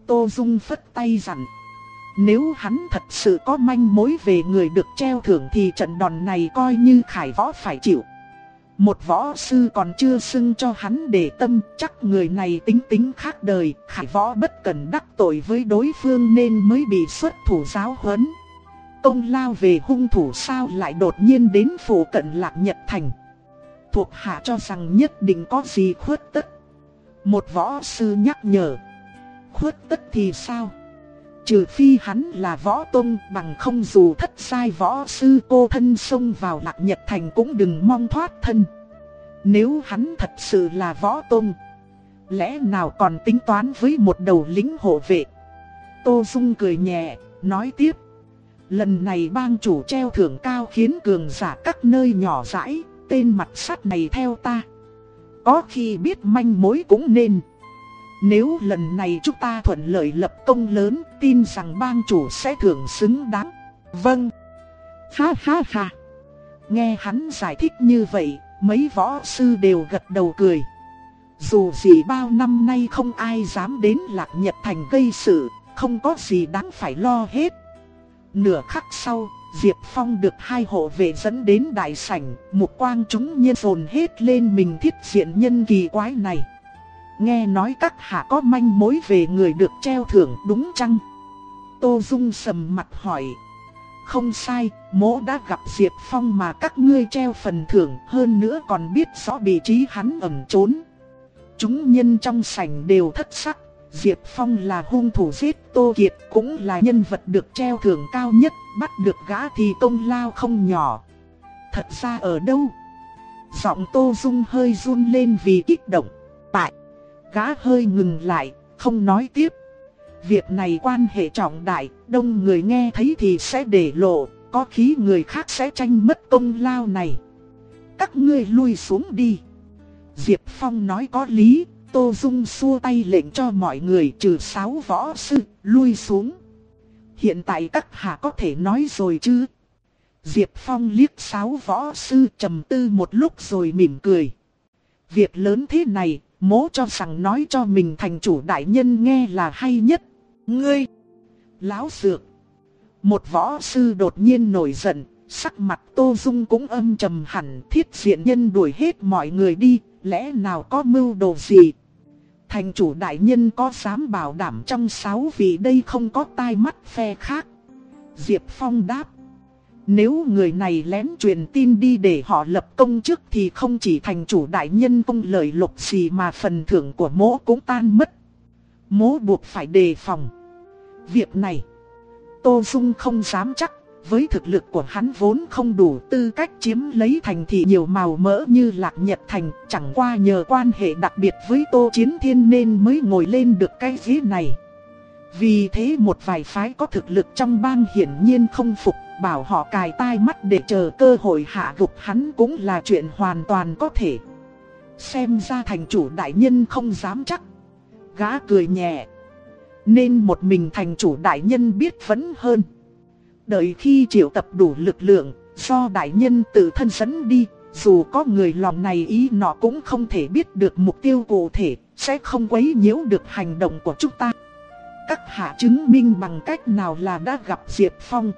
Tô Dung phất tay dặn. Nếu hắn thật sự có manh mối về người được treo thưởng thì trận đòn này coi như khải võ phải chịu. Một võ sư còn chưa xưng cho hắn để tâm, chắc người này tính tính khác đời, khải võ bất cần đắc tội với đối phương nên mới bị xuất thủ giáo huấn. Công lao về hung thủ sao lại đột nhiên đến phủ cận lạc nhật thành. Thuộc hạ cho rằng nhất định có gì khuất tất. Một võ sư nhắc nhở. Khuất tất thì sao? Trừ phi hắn là võ tông bằng không dù thất sai võ sư cô thân xông vào lạc nhật thành cũng đừng mong thoát thân. Nếu hắn thật sự là võ tông, lẽ nào còn tính toán với một đầu lính hộ vệ. Tô Dung cười nhẹ, nói tiếp. Lần này bang chủ treo thưởng cao khiến cường giả các nơi nhỏ rãi, tên mặt sắt này theo ta. Có khi biết manh mối cũng nên. Nếu lần này chúng ta thuận lợi lập công lớn, tin rằng bang chủ sẽ thưởng xứng đáng. Vâng. Ha ha ha. Nghe hắn giải thích như vậy, mấy võ sư đều gật đầu cười. Dù gì bao năm nay không ai dám đến Lạc Nhật Thành gây sự, không có gì đáng phải lo hết. Nửa khắc sau, Diệp Phong được hai hộ vệ dẫn đến đại sảnh, một quang chúng nhiên dồn hết lên mình thiết diện nhân kỳ quái này. Nghe nói các hạ có manh mối về người được treo thưởng đúng chăng? Tô Dung sầm mặt hỏi. Không sai, mỗ đã gặp Diệp Phong mà các ngươi treo phần thưởng hơn nữa còn biết rõ vị trí hắn ẩn trốn. Chúng nhân trong sảnh đều thất sắc, Diệp Phong là hung thủ giết Tô Kiệt cũng là nhân vật được treo thưởng cao nhất, bắt được gã thì công lao không nhỏ. Thật ra ở đâu? Giọng Tô Dung hơi run lên vì kích động. Gã hơi ngừng lại, không nói tiếp. Việc này quan hệ trọng đại, đông người nghe thấy thì sẽ để lộ, có khí người khác sẽ tranh mất công lao này. Các ngươi lui xuống đi. Diệp Phong nói có lý, Tô Dung xua tay lệnh cho mọi người trừ sáu võ sư, lui xuống. Hiện tại các hạ có thể nói rồi chứ? Diệp Phong liếc sáu võ sư trầm tư một lúc rồi mỉm cười. Việc lớn thế này, Mố cho rằng nói cho mình thành chủ đại nhân nghe là hay nhất. Ngươi! Láo dược! Một võ sư đột nhiên nổi giận, sắc mặt Tô Dung cũng âm trầm hẳn thiết diện nhân đuổi hết mọi người đi, lẽ nào có mưu đồ gì? Thành chủ đại nhân có dám bảo đảm trong sáu vị đây không có tai mắt phe khác? Diệp Phong đáp. Nếu người này lén truyền tin đi để họ lập công chức thì không chỉ thành chủ đại nhân công lợi lục gì mà phần thưởng của mỗ cũng tan mất. Mỗ buộc phải đề phòng. Việc này, Tô Dung không dám chắc, với thực lực của hắn vốn không đủ tư cách chiếm lấy thành thị nhiều màu mỡ như Lạc Nhật Thành, chẳng qua nhờ quan hệ đặc biệt với Tô Chiến Thiên nên mới ngồi lên được cái ghế này. Vì thế một vài phái có thực lực trong bang hiển nhiên không phục bảo họ cài tai mắt để chờ cơ hội hạ gục hắn cũng là chuyện hoàn toàn có thể. Xem ra thành chủ đại nhân không dám chắc. Gã cười nhẹ. Nên một mình thành chủ đại nhân biết vẫn hơn. Đợi khi triệu tập đủ lực lượng, do đại nhân tự thân dẫn đi, dù có người lòng này ý nọ cũng không thể biết được mục tiêu cụ thể, sẽ không quấy nhiễu được hành động của chúng ta. Các hạ chứng minh bằng cách nào là đã gặp Diệp Phong.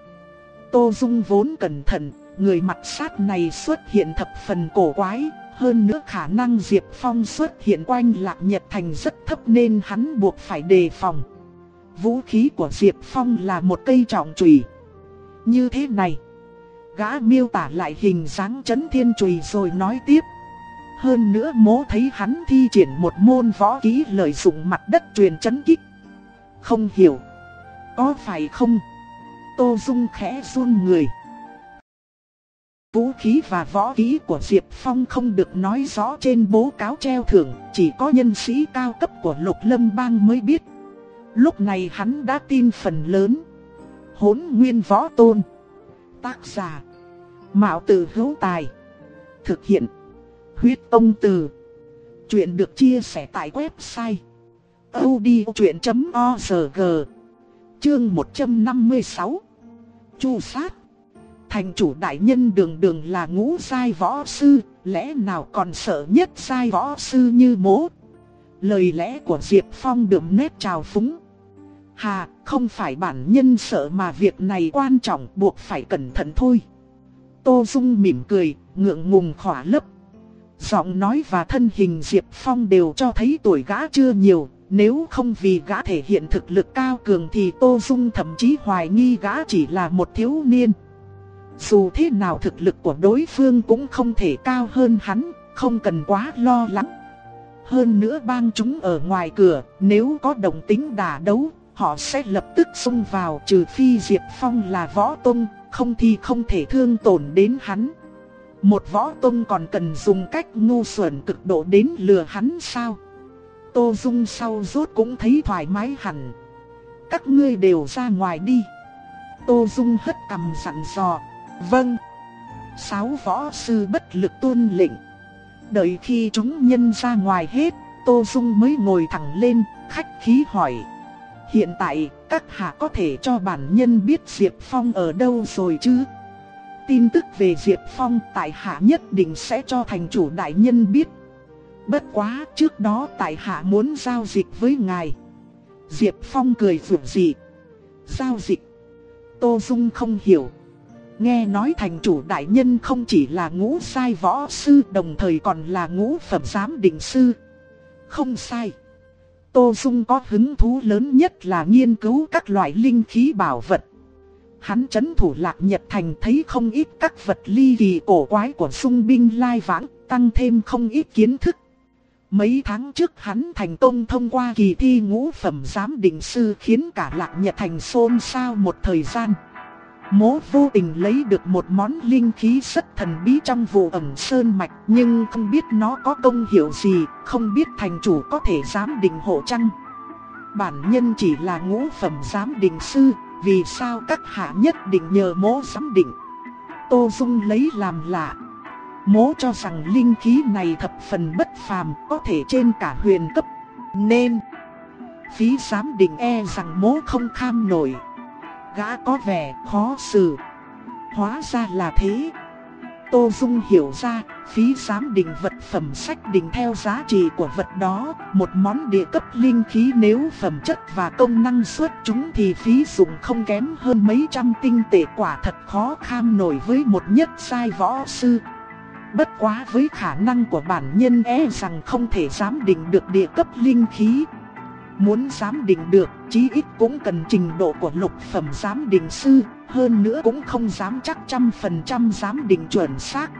Tô Dung vốn cẩn thận, người mặt sát này xuất hiện thập phần cổ quái, hơn nữa khả năng Diệp Phong xuất hiện quanh Lạc Nhật Thành rất thấp nên hắn buộc phải đề phòng. Vũ khí của Diệp Phong là một cây trọng chùy. Như thế này, gã miêu tả lại hình dáng chấn thiên chùy rồi nói tiếp. Hơn nữa mố thấy hắn thi triển một môn võ kỹ lợi dụng mặt đất truyền chấn kích. Không hiểu, có phải không? Tô Dung khẽ run người. Vũ khí và võ khí của Diệp Phong không được nói rõ trên bố cáo treo thưởng, chỉ có nhân sĩ cao cấp của Lục Lâm Bang mới biết. Lúc này hắn đã tin phần lớn. Hốn nguyên võ tôn. Tác giả. Mạo tử hữu tài. Thực hiện. Huyết ông từ. Chuyện được chia sẻ tại website. odchuyện.org Chương 156 Chu sát Thành chủ đại nhân đường đường là ngũ sai võ sư, lẽ nào còn sợ nhất sai võ sư như mố. Lời lẽ của Diệp Phong đượm nét trào phúng. Hà, không phải bản nhân sợ mà việc này quan trọng buộc phải cẩn thận thôi. Tô Dung mỉm cười, ngượng ngùng khỏa lấp. Giọng nói và thân hình Diệp Phong đều cho thấy tuổi gã chưa nhiều, nếu không vì gã thể hiện thực lực cao cường thì Tô Dung thậm chí hoài nghi gã chỉ là một thiếu niên. Dù thế nào thực lực của đối phương cũng không thể cao hơn hắn, không cần quá lo lắng. Hơn nữa bang chúng ở ngoài cửa, nếu có đồng tính đả đấu, họ sẽ lập tức xung vào trừ phi Diệp Phong là võ tông, không thì không thể thương tổn đến hắn. Một võ tông còn cần dùng cách ngu xuẩn cực độ đến lừa hắn sao? Tô Dung sau rốt cũng thấy thoải mái hẳn. Các ngươi đều ra ngoài đi. Tô Dung hất cầm sẵn dò. Vâng. Sáu võ sư bất lực tuân lệnh. Đợi khi chúng nhân ra ngoài hết, Tô Dung mới ngồi thẳng lên, khách khí hỏi. Hiện tại, các hạ có thể cho bản nhân biết Diệp Phong ở đâu rồi chứ? Tin tức về Diệp Phong tại hạ nhất định sẽ cho thành chủ đại nhân biết. Bất quá, trước đó tại hạ muốn giao dịch với ngài. Diệp Phong cười rủ dị. Giao dịch? Tô Dung không hiểu. Nghe nói thành chủ đại nhân không chỉ là ngũ sai võ sư đồng thời còn là ngũ phẩm giám định sư. Không sai. Tô Dung có hứng thú lớn nhất là nghiên cứu các loại linh khí bảo vật. Hắn chấn thủ lạc nhật thành thấy không ít các vật ly kỳ cổ quái của sung binh lai vãng, tăng thêm không ít kiến thức. Mấy tháng trước hắn thành công thông qua kỳ thi ngũ phẩm giám định sư khiến cả lạc nhật thành xôn xao một thời gian. Mố vô tình lấy được một món linh khí rất thần bí trong vụ ẩm sơn mạch nhưng không biết nó có công hiệu gì, không biết thành chủ có thể giám định hộ chăng. Bản nhân chỉ là ngũ phẩm giám định sư, vì sao các hạ nhất định nhờ mố giám định. Tô Dung lấy làm lạ. Mố cho rằng linh khí này thập phần bất phàm, có thể trên cả huyền cấp. Nên, phí giám định e rằng mố không kham nổi gã có vẻ khó xử. Hóa ra là thế. Tô Dung hiểu ra, phí giám định vật phẩm sách định theo giá trị của vật đó, một món địa cấp linh khí nếu phẩm chất và công năng xuất chúng thì phí dùng không kém hơn mấy trăm tinh tệ quả thật khó kham nổi với một nhất sai võ sư. Bất quá với khả năng của bản nhân e rằng không thể giám định được địa cấp linh khí, Muốn giám định được, chí ít cũng cần trình độ của lục phẩm giám định sư, hơn nữa cũng không dám chắc trăm phần trăm giám định chuẩn xác.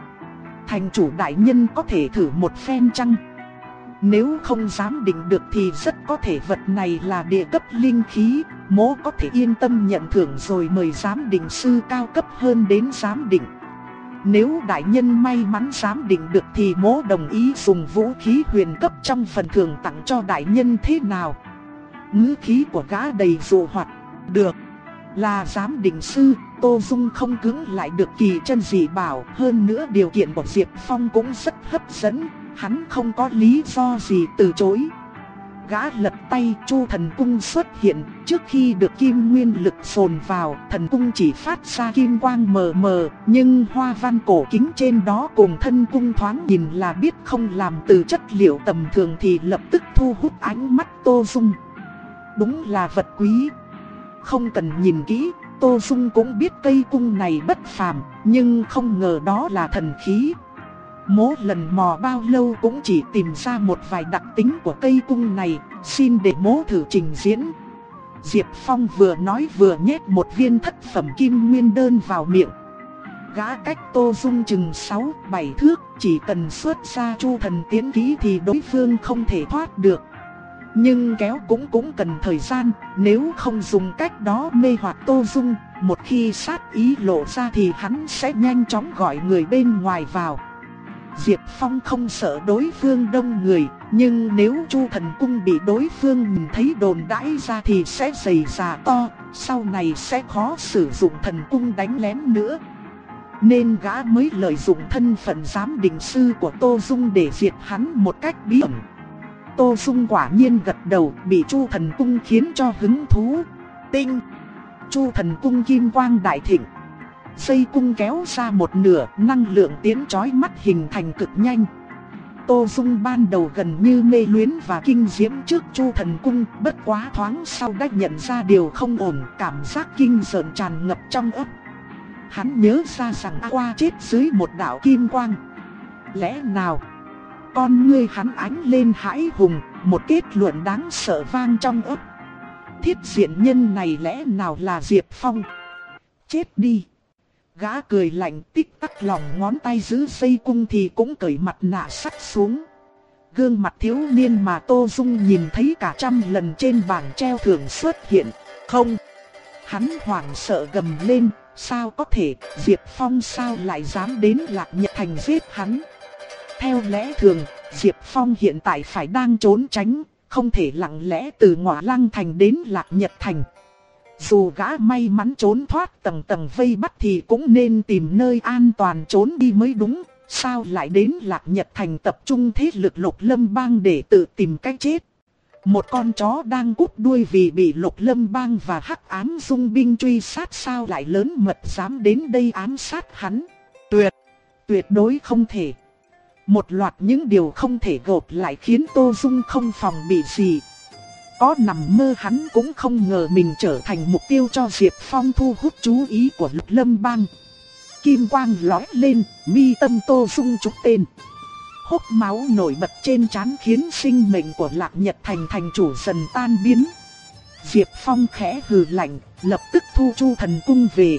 Thành chủ đại nhân có thể thử một phen chăng? Nếu không giám định được thì rất có thể vật này là địa cấp linh khí, mố có thể yên tâm nhận thưởng rồi mời giám định sư cao cấp hơn đến giám định. Nếu đại nhân may mắn giám định được thì mố đồng ý dùng vũ khí huyền cấp trong phần thưởng tặng cho đại nhân thế nào? ngữ khí của gã đầy dụ hoạt. Được, là giám định sư, Tô Dung không cứng lại được kỳ chân dị bảo. Hơn nữa điều kiện của Diệp Phong cũng rất hấp dẫn, hắn không có lý do gì từ chối. Gã lật tay chu thần cung xuất hiện, trước khi được kim nguyên lực phồn vào, thần cung chỉ phát ra kim quang mờ mờ, nhưng hoa văn cổ kính trên đó cùng thân cung thoáng nhìn là biết không làm từ chất liệu tầm thường thì lập tức thu hút ánh mắt Tô Dung. Đúng là vật quý. Không cần nhìn kỹ, Tô Dung cũng biết cây cung này bất phàm, nhưng không ngờ đó là thần khí. Mố lần mò bao lâu cũng chỉ tìm ra một vài đặc tính của cây cung này, xin để mố thử trình diễn. Diệp Phong vừa nói vừa nhét một viên thất phẩm kim nguyên đơn vào miệng. Gã cách Tô Dung chừng 6-7 thước, chỉ cần xuất ra chu thần tiến ký thì đối phương không thể thoát được. Nhưng kéo cũng cũng cần thời gian, nếu không dùng cách đó mê hoặc Tô Dung, một khi sát ý lộ ra thì hắn sẽ nhanh chóng gọi người bên ngoài vào. Diệp Phong không sợ đối phương đông người, nhưng nếu Chu Thần Cung bị đối phương nhìn thấy đồn đãi ra thì sẽ dày già to, sau này sẽ khó sử dụng thần cung đánh lén nữa. Nên gã mới lợi dụng thân phận giám định sư của Tô Dung để diệt hắn một cách bí ẩn. Tô Dung quả nhiên gật đầu bị Chu Thần Cung khiến cho hứng thú. Tinh! Chu Thần Cung kim quang đại thịnh. Dây cung kéo ra một nửa, năng lượng tiến chói mắt hình thành cực nhanh. Tô Dung ban đầu gần như mê luyến và kinh diễm trước Chu Thần Cung, bất quá thoáng sau đã nhận ra điều không ổn, cảm giác kinh sợn tràn ngập trong ấp. Hắn nhớ ra rằng qua chết dưới một đạo kim quang. Lẽ nào? Con ngươi hắn ánh lên hãi hùng, một kết luận đáng sợ vang trong ấp. Thiết diện nhân này lẽ nào là Diệp Phong? Chết đi! Gã cười lạnh tích tắc lòng ngón tay giữ dây cung thì cũng cởi mặt nạ sắt xuống. Gương mặt thiếu niên mà Tô Dung nhìn thấy cả trăm lần trên bảng treo thường xuất hiện. Không! Hắn hoảng sợ gầm lên, sao có thể, Diệp Phong sao lại dám đến Lạc Nhật Thành giết hắn. Theo lẽ thường, Diệp Phong hiện tại phải đang trốn tránh, không thể lặng lẽ từ ngọa lăng thành đến Lạc Nhật Thành. Dù gã may mắn trốn thoát tầng tầng vây bắt thì cũng nên tìm nơi an toàn trốn đi mới đúng. Sao lại đến Lạc Nhật Thành tập trung thế lực lục lâm bang để tự tìm cách chết. Một con chó đang cút đuôi vì bị lục lâm bang và hắc ám dung binh truy sát sao lại lớn mật dám đến đây ám sát hắn. Tuyệt, tuyệt đối không thể. Một loạt những điều không thể gộp lại khiến Tô Dung không phòng bị gì. Có nằm mơ hắn cũng không ngờ mình trở thành mục tiêu cho Diệp Phong thu hút chú ý của lục lâm bang. Kim quang lói lên, mi tâm Tô Dung trúc tên. Hốc máu nổi bật trên trán khiến sinh mệnh của lạc nhật thành thành chủ dần tan biến. Diệp Phong khẽ hừ lạnh, lập tức thu chu thần cung về.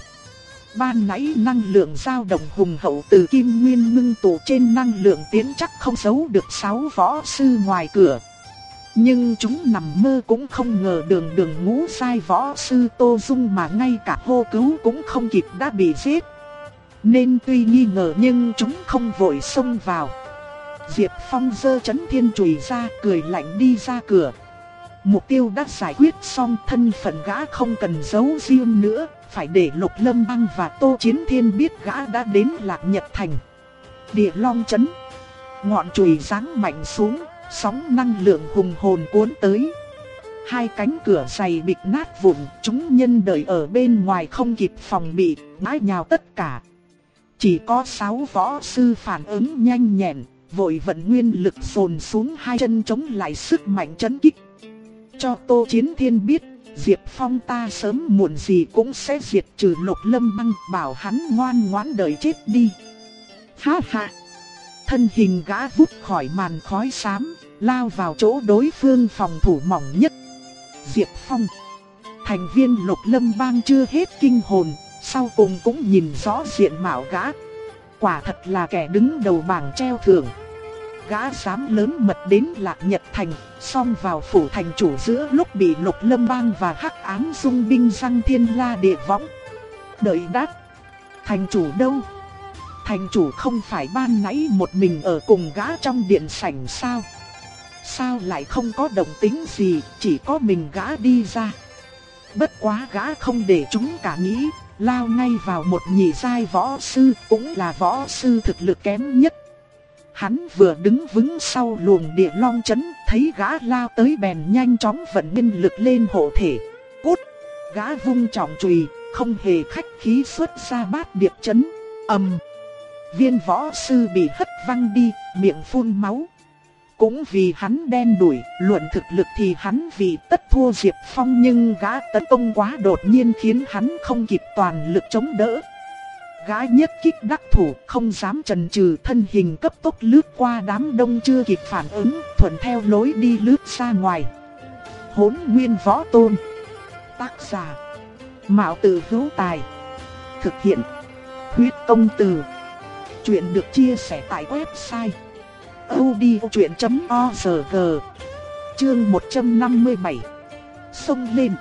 Ban nãy năng lượng dao động hùng hậu từ kim nguyên ngưng tụ trên năng lượng tiến chắc không giấu được sáu võ sư ngoài cửa. Nhưng chúng nằm mơ cũng không ngờ đường đường ngũ sai võ sư Tô Dung mà ngay cả hô cứu cũng không kịp đã bị giết. Nên tuy nghi ngờ nhưng chúng không vội xông vào. Diệp Phong dơ chấn thiên chùy ra cười lạnh đi ra cửa. Mục tiêu đã giải quyết xong thân phận gã không cần giấu riêng nữa, phải để Lục Lâm Băng và Tô Chiến Thiên biết gã đã đến Lạc Nhật Thành. Địa Long chấn, ngọn chùy giáng mạnh xuống, sóng năng lượng hùng hồn cuốn tới. Hai cánh cửa dày bịt nát vụn, chúng nhân đợi ở bên ngoài không kịp phòng bị, ngã nhào tất cả. Chỉ có sáu võ sư phản ứng nhanh nhẹn, vội vận nguyên lực dồn xuống hai chân chống lại sức mạnh chấn kích. Cho Tô Chiến Thiên biết, Diệp Phong ta sớm muộn gì cũng sẽ diệt trừ lục lâm băng bảo hắn ngoan ngoãn đợi chết đi. Ha ha! Thân hình gã vút khỏi màn khói xám, lao vào chỗ đối phương phòng thủ mỏng nhất. Diệp Phong Thành viên lục lâm bang chưa hết kinh hồn, sau cùng cũng nhìn rõ diện mạo gã. Quả thật là kẻ đứng đầu bảng treo thưởng gã dám lớn mật đến Lạc Nhật Thành, xong vào phủ thành chủ giữa lúc bị Lục Lâm Bang và Hắc Ám Dung binh răng thiên la địa võng. Đợi đáp, thành chủ đâu? Thành chủ không phải ban nãy một mình ở cùng gã trong điện sảnh sao? Sao lại không có động tính gì, chỉ có mình gã đi ra? Bất quá gã không để chúng cả nghĩ, lao ngay vào một nhị giai võ sư, cũng là võ sư thực lực kém nhất Hắn vừa đứng vững sau luồng địa long chấn, thấy gã lao tới bèn nhanh chóng vận nguyên lực lên hộ thể. Cút! Gã vung trọng chùy, không hề khách khí xuất ra bát điệp chấn. ầm, Viên võ sư bị hất văng đi, miệng phun máu cũng vì hắn đen đuổi, luận thực lực thì hắn vì tất thua Diệp Phong nhưng gã tấn công quá đột nhiên khiến hắn không kịp toàn lực chống đỡ. Gã nhất kích đắc thủ, không dám chần chừ thân hình cấp tốc lướt qua đám đông chưa kịp phản ứng, thuận theo lối đi lướt ra ngoài. Hốn nguyên võ tôn Tác giả Mạo tử hữu tài Thực hiện Huyết công từ Chuyện được chia sẻ tại website audiochuyện.org Chương 157 sông lên.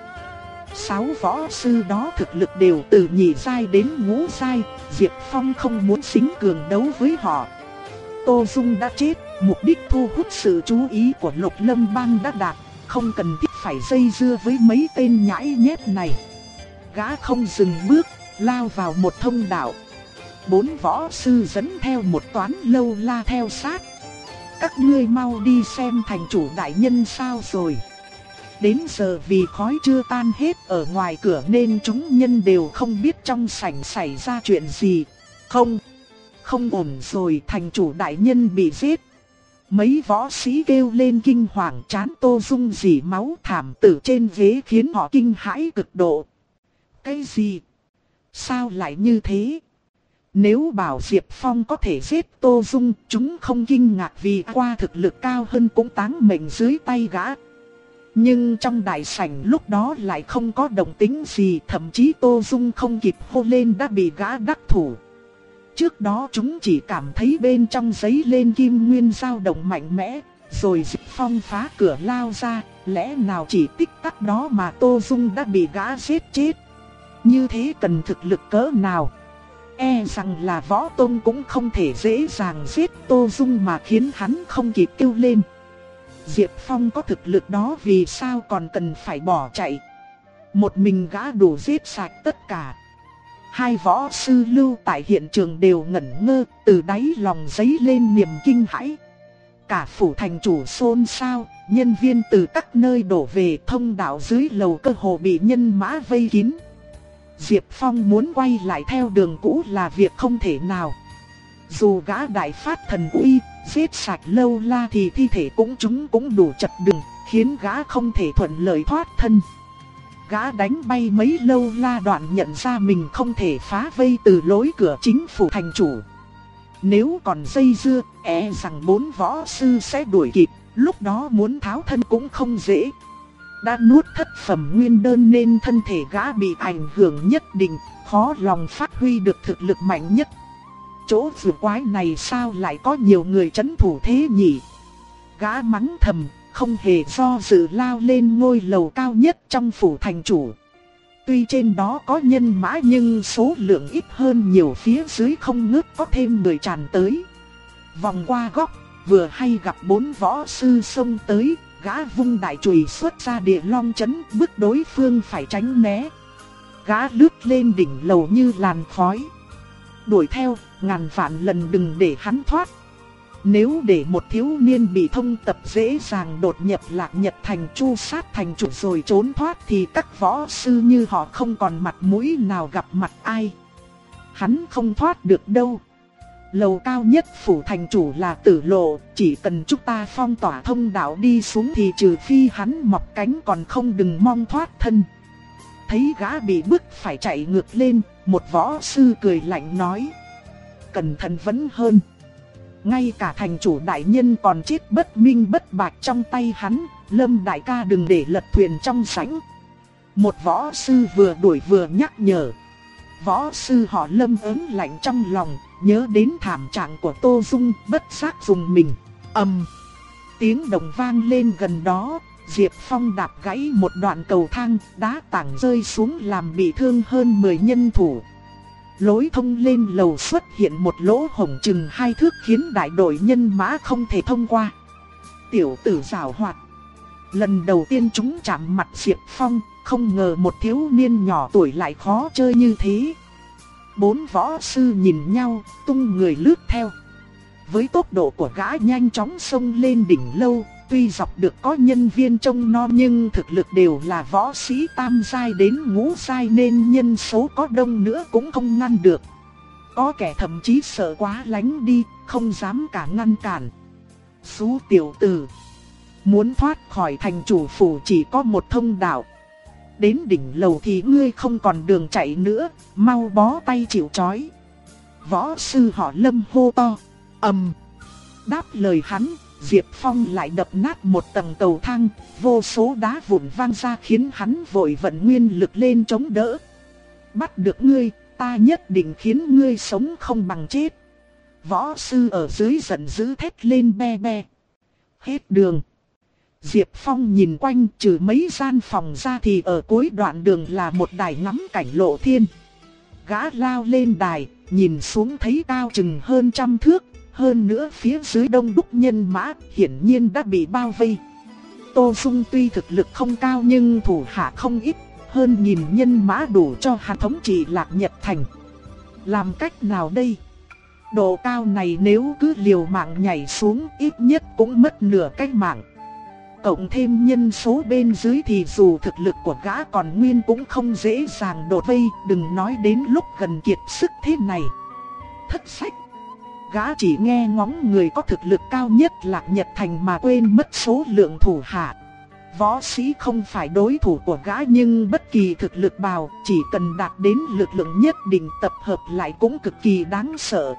Sáu võ sư đó thực lực đều từ nhị giai đến ngũ giai, Diệp Phong không muốn xính cường đấu với họ. Tô Dung đã chết, Mục đích thu hút sự chú ý của Lục Lâm Bang đã đạt, Không cần thiết phải dây dưa với mấy tên nhãi nhép này. Gã không dừng bước, Lao vào một thông đạo. Bốn võ sư dẫn theo một toán lâu la theo sát các ngươi mau đi xem thành chủ đại nhân sao rồi. Đến giờ vì khói chưa tan hết ở ngoài cửa nên chúng nhân đều không biết trong sảnh xảy ra chuyện gì. Không, không ổn rồi thành chủ đại nhân bị giết. Mấy võ sĩ kêu lên kinh hoàng chán tô dung dì máu thảm tử trên ghế khiến họ kinh hãi cực độ. Cái gì? Sao lại như thế? Nếu bảo Diệp Phong có thể giết Tô Dung, chúng không kinh ngạc vì qua thực lực cao hơn cũng táng mệnh dưới tay gã. Nhưng trong đại sảnh lúc đó lại không có động tính gì, thậm chí Tô Dung không kịp hô lên đã bị gã đắc thủ. Trước đó chúng chỉ cảm thấy bên trong giấy lên kim nguyên dao động mạnh mẽ, rồi Diệp Phong phá cửa lao ra, lẽ nào chỉ tích tắc đó mà Tô Dung đã bị gã giết chết. Như thế cần thực lực cỡ nào? E rằng là võ tôn cũng không thể dễ dàng giết Tô Dung mà khiến hắn không kịp kêu lên. Diệp Phong có thực lực đó vì sao còn cần phải bỏ chạy. Một mình gã đủ giết sạch tất cả. Hai võ sư lưu tại hiện trường đều ngẩn ngơ, từ đáy lòng giấy lên niềm kinh hãi. Cả phủ thành chủ xôn xao, nhân viên từ các nơi đổ về thông đạo dưới lầu cơ hồ bị nhân mã vây kín. Diệp Phong muốn quay lại theo đường cũ là việc không thể nào. Dù gã đại phát thần uy, giết sạch lâu la thì thi thể cũng chúng cũng đủ chật đường, khiến gã không thể thuận lợi thoát thân. Gã đánh bay mấy lâu la đoạn nhận ra mình không thể phá vây từ lối cửa chính phủ thành chủ. Nếu còn dây dưa, e rằng bốn võ sư sẽ đuổi kịp, lúc đó muốn tháo thân cũng không dễ đã nuốt thất phẩm nguyên đơn nên thân thể gã bị ảnh hưởng nhất định, khó lòng phát huy được thực lực mạnh nhất. Chỗ vừa quái này sao lại có nhiều người chấn thủ thế nhỉ? Gã mắng thầm, không hề do dự lao lên ngôi lầu cao nhất trong phủ thành chủ. Tuy trên đó có nhân mã nhưng số lượng ít hơn nhiều phía dưới không ngớt có thêm người tràn tới. Vòng qua góc, vừa hay gặp bốn võ sư xông tới, Gã vung đại chùy xuất ra địa long chấn bức đối phương phải tránh né. Gã lướt lên đỉnh lầu như làn khói. Đuổi theo, ngàn vạn lần đừng để hắn thoát. Nếu để một thiếu niên bị thông tập dễ dàng đột nhập lạc nhật thành chu sát thành chủ rồi trốn thoát thì các võ sư như họ không còn mặt mũi nào gặp mặt ai. Hắn không thoát được đâu. Lầu cao nhất phủ thành chủ là tử lộ, chỉ cần chúng ta phong tỏa thông đạo đi xuống thì trừ phi hắn mọc cánh còn không đừng mong thoát thân. Thấy gã bị bức phải chạy ngược lên, một võ sư cười lạnh nói. Cẩn thận vẫn hơn. Ngay cả thành chủ đại nhân còn chết bất minh bất bạc trong tay hắn, lâm đại ca đừng để lật thuyền trong sánh. Một võ sư vừa đuổi vừa nhắc nhở. Võ sư họ lâm ớn lạnh trong lòng, nhớ đến thảm trạng của Tô Dung bất giác dùng mình. ầm Tiếng đồng vang lên gần đó, Diệp Phong đạp gãy một đoạn cầu thang, đá tảng rơi xuống làm bị thương hơn 10 nhân thủ. Lối thông lên lầu xuất hiện một lỗ hổng chừng hai thước khiến đại đội nhân mã không thể thông qua. Tiểu tử rào hoạt. Lần đầu tiên chúng chạm mặt Diệp Phong, không ngờ một thiếu niên nhỏ tuổi lại khó chơi như thế. Bốn võ sư nhìn nhau, tung người lướt theo. Với tốc độ của gã nhanh chóng xông lên đỉnh lâu, tuy dọc được có nhân viên trông non nhưng thực lực đều là võ sĩ tam giai đến ngũ giai nên nhân số có đông nữa cũng không ngăn được. Có kẻ thậm chí sợ quá lánh đi, không dám cả ngăn cản. Xú tiểu tử. Muốn thoát khỏi thành chủ phủ chỉ có một thông đạo. Đến đỉnh lầu thì ngươi không còn đường chạy nữa, mau bó tay chịu chói. Võ sư họ lâm hô to, ầm. Đáp lời hắn, Diệp Phong lại đập nát một tầng cầu thang, vô số đá vụn vang ra khiến hắn vội vận nguyên lực lên chống đỡ. Bắt được ngươi, ta nhất định khiến ngươi sống không bằng chết. Võ sư ở dưới giận dữ thét lên be be. Hết đường. Diệp Phong nhìn quanh trừ mấy gian phòng ra thì ở cuối đoạn đường là một đài ngắm cảnh lộ thiên. Gã lao lên đài, nhìn xuống thấy cao chừng hơn trăm thước, hơn nữa phía dưới đông đúc nhân mã hiển nhiên đã bị bao vây. Tô Dung tuy thực lực không cao nhưng thủ hạ không ít, hơn nghìn nhân mã đủ cho hắn thống trị lạc nhật thành. Làm cách nào đây? Độ cao này nếu cứ liều mạng nhảy xuống ít nhất cũng mất nửa cái mạng. Cộng thêm nhân số bên dưới thì dù thực lực của gã còn nguyên cũng không dễ dàng đột vây, đừng nói đến lúc gần kiệt sức thế này. Thất sách Gã chỉ nghe ngóng người có thực lực cao nhất lạc nhật thành mà quên mất số lượng thủ hạ. Võ sĩ không phải đối thủ của gã nhưng bất kỳ thực lực bào chỉ cần đạt đến lực lượng nhất định tập hợp lại cũng cực kỳ đáng sợ.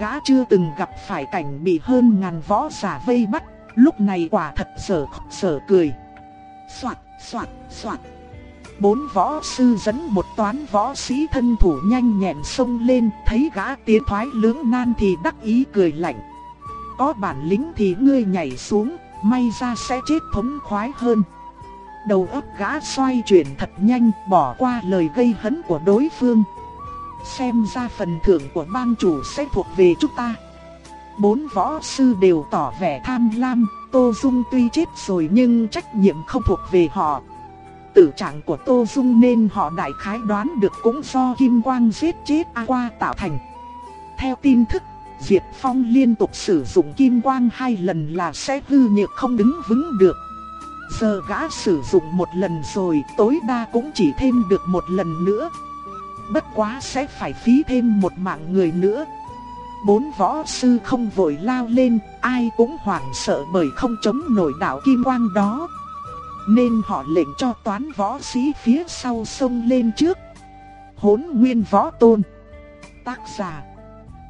Gã chưa từng gặp phải cảnh bị hơn ngàn võ giả vây bắt, lúc này quả thật sở sở cười. Soạt, soạt, soạt. Bốn võ sư dẫn một toán võ sĩ thân thủ nhanh nhẹn xông lên, thấy gã tiến thoái lưỡng nan thì đắc ý cười lạnh. Có bản lĩnh thì ngươi nhảy xuống, may ra sẽ chết thống khoái hơn. Đầu óc gã xoay chuyển thật nhanh, bỏ qua lời gây hấn của đối phương. Xem ra phần thưởng của bang chủ sẽ thuộc về chúng ta. Bốn võ sư đều tỏ vẻ tham lam, Tô Dung tuy chết rồi nhưng trách nhiệm không thuộc về họ. Tử trạng của Tô Dung nên họ đại khái đoán được cũng do Kim Quang giết chết A Qua tạo thành. Theo tin thức, Diệp Phong liên tục sử dụng Kim Quang hai lần là sẽ hư nhược không đứng vững được. Giờ gã sử dụng một lần rồi tối đa cũng chỉ thêm được một lần nữa. Bất quá sẽ phải phí thêm một mạng người nữa. Bốn võ sư không vội lao lên, ai cũng hoảng sợ bởi không chống nổi đạo kim quang đó. Nên họ lệnh cho toán võ sĩ phía sau sông lên trước. Hốn nguyên võ tôn. Tác giả.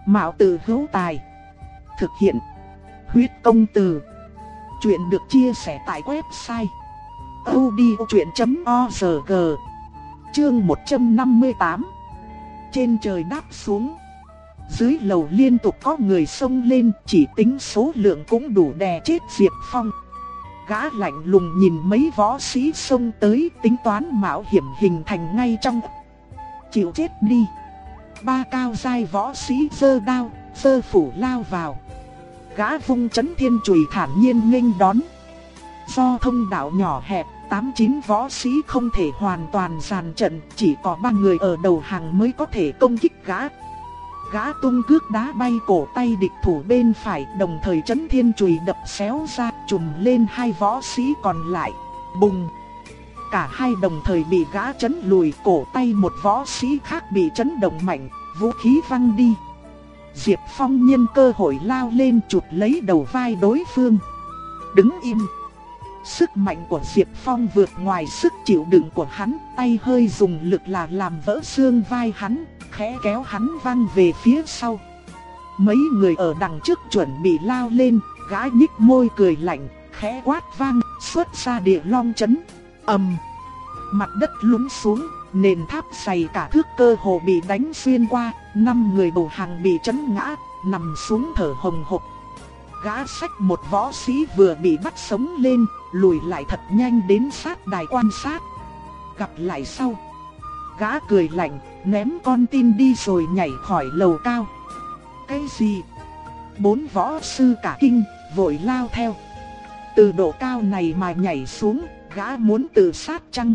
Mạo tử hữu tài. Thực hiện. Huyết công từ. Chuyện được chia sẻ tại website. odchuyện.org Chương 158 Trên trời đáp xuống dưới lầu liên tục có người xông lên Chỉ tính số lượng cũng đủ đè chết Diệp Phong. Gã lạnh lùng nhìn mấy võ sĩ xông tới tính toán mạo hiểm hình thành ngay trong. Chịu chết đi. Ba cao dai võ sĩ dơ đao, dơ phủ lao vào. Gã vung chấn thiên chùy thản nhiên nghênh đón. Do thông đạo nhỏ hẹp, 8-9 võ sĩ không thể hoàn toàn giàn trận Chỉ có ba người ở đầu hàng mới có thể công kích gã. Gã tung cước đá bay cổ tay địch thủ bên phải đồng thời chấn thiên chùy đập xéo ra trùm lên hai võ sĩ còn lại. Bùng! Cả hai đồng thời bị gã chấn lùi cổ tay một võ sĩ khác bị chấn động mạnh, vũ khí văng đi. Diệp Phong nhân cơ hội lao lên chụp lấy đầu vai đối phương. Đứng im! Sức mạnh của Diệp Phong vượt ngoài sức chịu đựng của hắn, tay hơi dùng lực là làm vỡ xương vai hắn, khẽ kéo hắn văng về phía sau. Mấy người ở đằng trước chuẩn bị lao lên, gã nhích môi cười lạnh, khẽ quát vang, xuất ra địa long chấn. ầm, mặt đất lún xuống, nền tháp dày cả thước cơ hồ bị đánh xuyên qua, năm người đầu hàng bị chấn ngã, nằm xuống thở hồng hộc. Gã sách một võ sĩ vừa bị bắt sống lên, lùi lại thật nhanh đến sát đài quan sát. Gặp lại sau. Gã cười lạnh, ném con tin đi rồi nhảy khỏi lầu cao. Cái gì? Bốn võ sư cả kinh, vội lao theo. Từ độ cao này mà nhảy xuống, gã muốn tự sát chăng?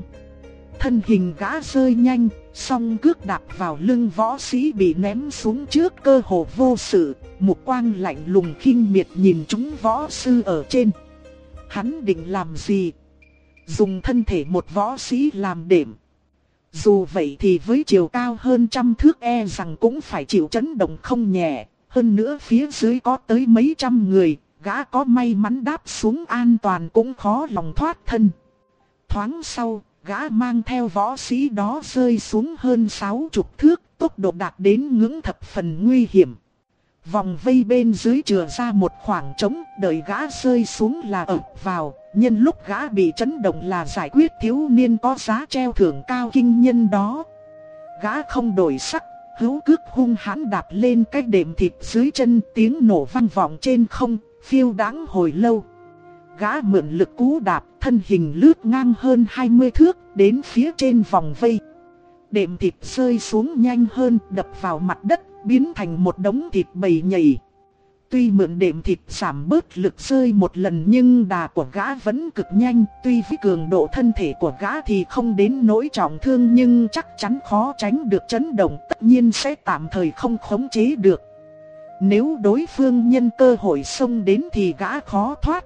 Thân hình gã rơi nhanh, song cước đạp vào lưng võ sĩ bị ném xuống trước cơ hồ vô sự, mục quang lạnh lùng khinh miệt nhìn chúng võ sư ở trên. Hắn định làm gì? Dùng thân thể một võ sĩ làm đệm. Dù vậy thì với chiều cao hơn trăm thước e rằng cũng phải chịu chấn động không nhẹ. Hơn nữa phía dưới có tới mấy trăm người, gã có may mắn đáp xuống an toàn cũng khó lòng thoát thân. Thoáng sau, gã mang theo võ sĩ đó rơi xuống hơn sáu chục thước, tốc độ đạt đến ngưỡng thập phần nguy hiểm. Vòng vây bên dưới chừa ra một khoảng trống, đợi gã rơi xuống là ập vào, nhân lúc gã bị chấn động là giải quyết thiếu niên có giá treo thưởng cao kinh nhân đó. Gã không đổi sắc, hữu cước hung hãn đạp lên cái đệm thịt dưới chân tiếng nổ vang vọng trên không, phiêu đáng hồi lâu. Gã mượn lực cú đạp, thân hình lướt ngang hơn 20 thước, đến phía trên vòng vây. Đệm thịt rơi xuống nhanh hơn, đập vào mặt đất, biến thành một đống thịt bầy nhầy. Tuy mượn đệm thịt giảm bớt lực rơi một lần nhưng đà của gã vẫn cực nhanh. Tuy với cường độ thân thể của gã thì không đến nỗi trọng thương nhưng chắc chắn khó tránh được chấn động tất nhiên sẽ tạm thời không khống chế được. Nếu đối phương nhân cơ hội xông đến thì gã khó thoát.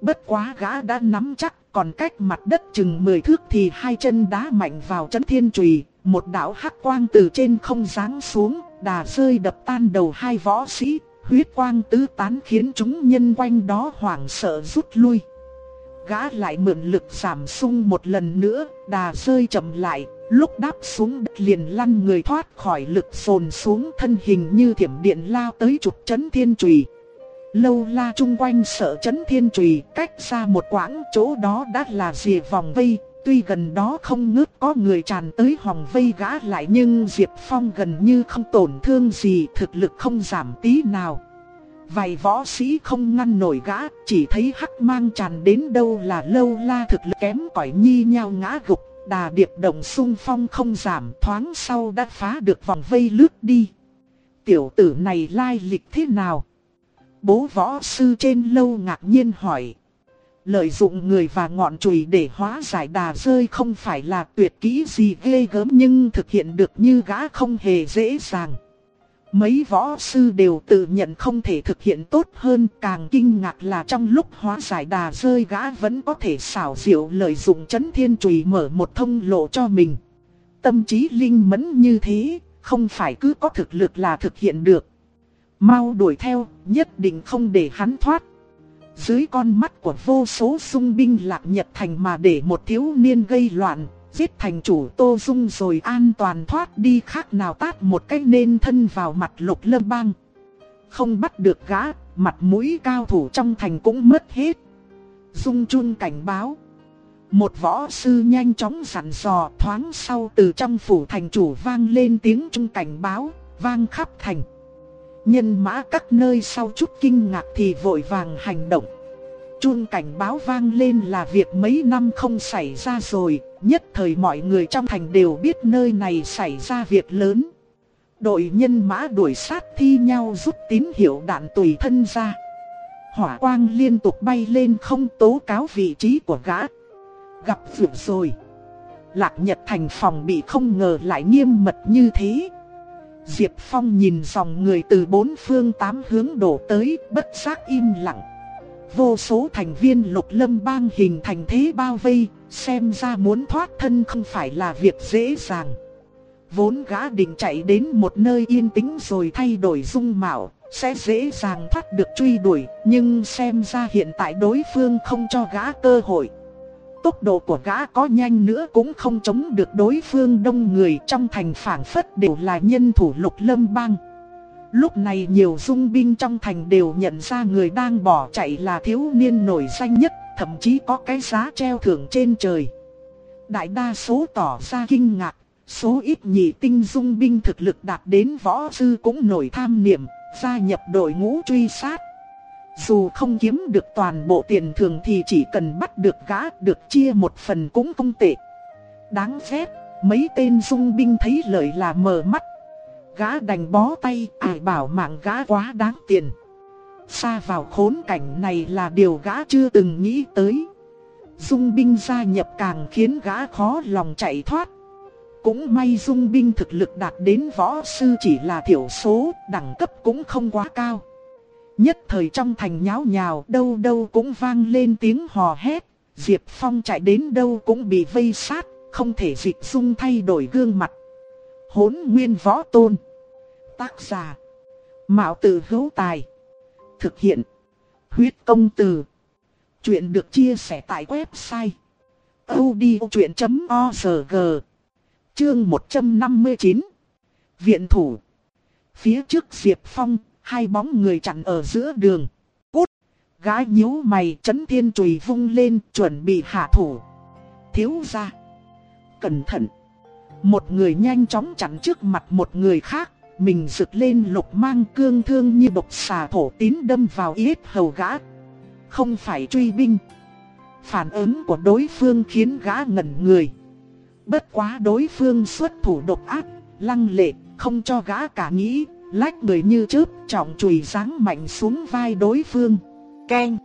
Bất quá gã đã nắm chắc còn cách mặt đất chừng 10 thước thì hai chân đá mạnh vào chấn thiên trùy Một đạo hắc quang từ trên không giáng xuống, đà rơi đập tan đầu hai võ sĩ Huyết quang tứ tán khiến chúng nhân quanh đó hoảng sợ rút lui. Gã lại mượn lực giảm sung một lần nữa, đà rơi chậm lại, lúc đáp xuống đất liền lăn người thoát khỏi lực sồn xuống thân hình như thiểm điện lao tới trục chấn thiên trùy. Lâu la chung quanh sợ chấn thiên trùy cách ra một quãng chỗ đó đã là rìa vòng vây, tuy gần đó không ngớt có người tràn tới hòng vây gã lại nhưng Diệp Phong gần như không tổn thương gì thực lực không giảm tí nào. Vài võ sĩ không ngăn nổi gã, chỉ thấy hắc mang tràn đến đâu là lâu la thực lực kém cỏi nhi nhau ngã gục, đà điệp động sung phong không giảm thoáng sau đã phá được vòng vây lướt đi. Tiểu tử này lai lịch thế nào? Bố võ sư trên lâu ngạc nhiên hỏi. Lợi dụng người và ngọn chùy để hóa giải đà rơi không phải là tuyệt kỹ gì ghê gớm nhưng thực hiện được như gã không hề dễ dàng. Mấy võ sư đều tự nhận không thể thực hiện tốt hơn càng kinh ngạc là trong lúc hóa giải đà rơi gã vẫn có thể xảo diệu lợi dụng chấn thiên chùy mở một thông lộ cho mình. Tâm trí linh mẫn như thế, không phải cứ có thực lực là thực hiện được. Mau đuổi theo, nhất định không để hắn thoát. Dưới con mắt của vô số sung binh lạc nhật thành mà để một thiếu niên gây loạn, giết thành chủ Tô Dung rồi an toàn thoát đi khác nào tát một cái nên thân vào mặt lục lâm băng. Không bắt được gã, mặt mũi cao thủ trong thành cũng mất hết. Dung chun cảnh báo. Một võ sư nhanh chóng sẵn dò thoáng sau từ trong phủ thành chủ vang lên tiếng trung cảnh báo, vang khắp thành. Nhân mã các nơi sau chút kinh ngạc thì vội vàng hành động. Chuông cảnh báo vang lên là việc mấy năm không xảy ra rồi, nhất thời mọi người trong thành đều biết nơi này xảy ra việc lớn. Đội nhân mã đuổi sát thi nhau rút tín hiệu đạn tùy thân ra. Hỏa quang liên tục bay lên không tố cáo vị trí của gã. Gặp vượt rồi. Lạc Nhật thành phòng bị không ngờ lại nghiêm mật như thế. Diệp Phong nhìn dòng người từ bốn phương tám hướng đổ tới, bất giác im lặng. Vô số thành viên lục lâm bang hình thành thế bao vây, xem ra muốn thoát thân không phải là việc dễ dàng. Vốn gã định chạy đến một nơi yên tĩnh rồi thay đổi dung mạo, sẽ dễ dàng thoát được truy đuổi, nhưng xem ra hiện tại đối phương không cho gã cơ hội. Tốc độ của gã có nhanh nữa cũng không chống được đối phương đông người trong thành phảng phất đều là nhân thủ lục lâm bang. Lúc này nhiều dung binh trong thành đều nhận ra người đang bỏ chạy là thiếu niên nổi danh nhất, thậm chí có cái giá treo thưởng trên trời. Đại đa số tỏ ra kinh ngạc, số ít nhị tinh dung binh thực lực đạt đến võ sư cũng nổi tham niệm, gia nhập đội ngũ truy sát. Dù không kiếm được toàn bộ tiền thưởng thì chỉ cần bắt được gã được chia một phần cũng không tệ. Đáng ghét, mấy tên dung binh thấy lợi là mờ mắt Gã đành bó tay, ai bảo mạng gã quá đáng tiền. Xa vào khốn cảnh này là điều gã chưa từng nghĩ tới. Dung binh gia nhập càng khiến gã khó lòng chạy thoát. Cũng may dung binh thực lực đạt đến võ sư chỉ là thiểu số, đẳng cấp cũng không quá cao. Nhất thời trong thành nháo nhào đâu đâu cũng vang lên tiếng hò hét. Diệp Phong chạy đến đâu cũng bị vây sát, không thể dịch dung thay đổi gương mặt. Hốn nguyên võ tôn. Tác giả. Mạo tử hữu tài. Thực hiện. Huyết công từ. Chuyện được chia sẻ tại website odchuyện.org Chương 159 Viện thủ Phía trước Diệp Phong, hai bóng người chặn ở giữa đường. Cút! Gái nhíu mày chấn thiên chùy vung lên chuẩn bị hạ thủ. Thiếu ra. Cẩn thận! Một người nhanh chóng chặn trước mặt một người khác. Mình rực lên lục mang cương thương như độc xà thổ tín đâm vào yết hầu gã. Không phải truy binh. Phản ứng của đối phương khiến gã ngẩn người. Bất quá đối phương xuất thủ độc ác, lăng lệ, không cho gã cả nghĩ, lách người như chớp, trọng chùy giáng mạnh xuống vai đối phương. Keng!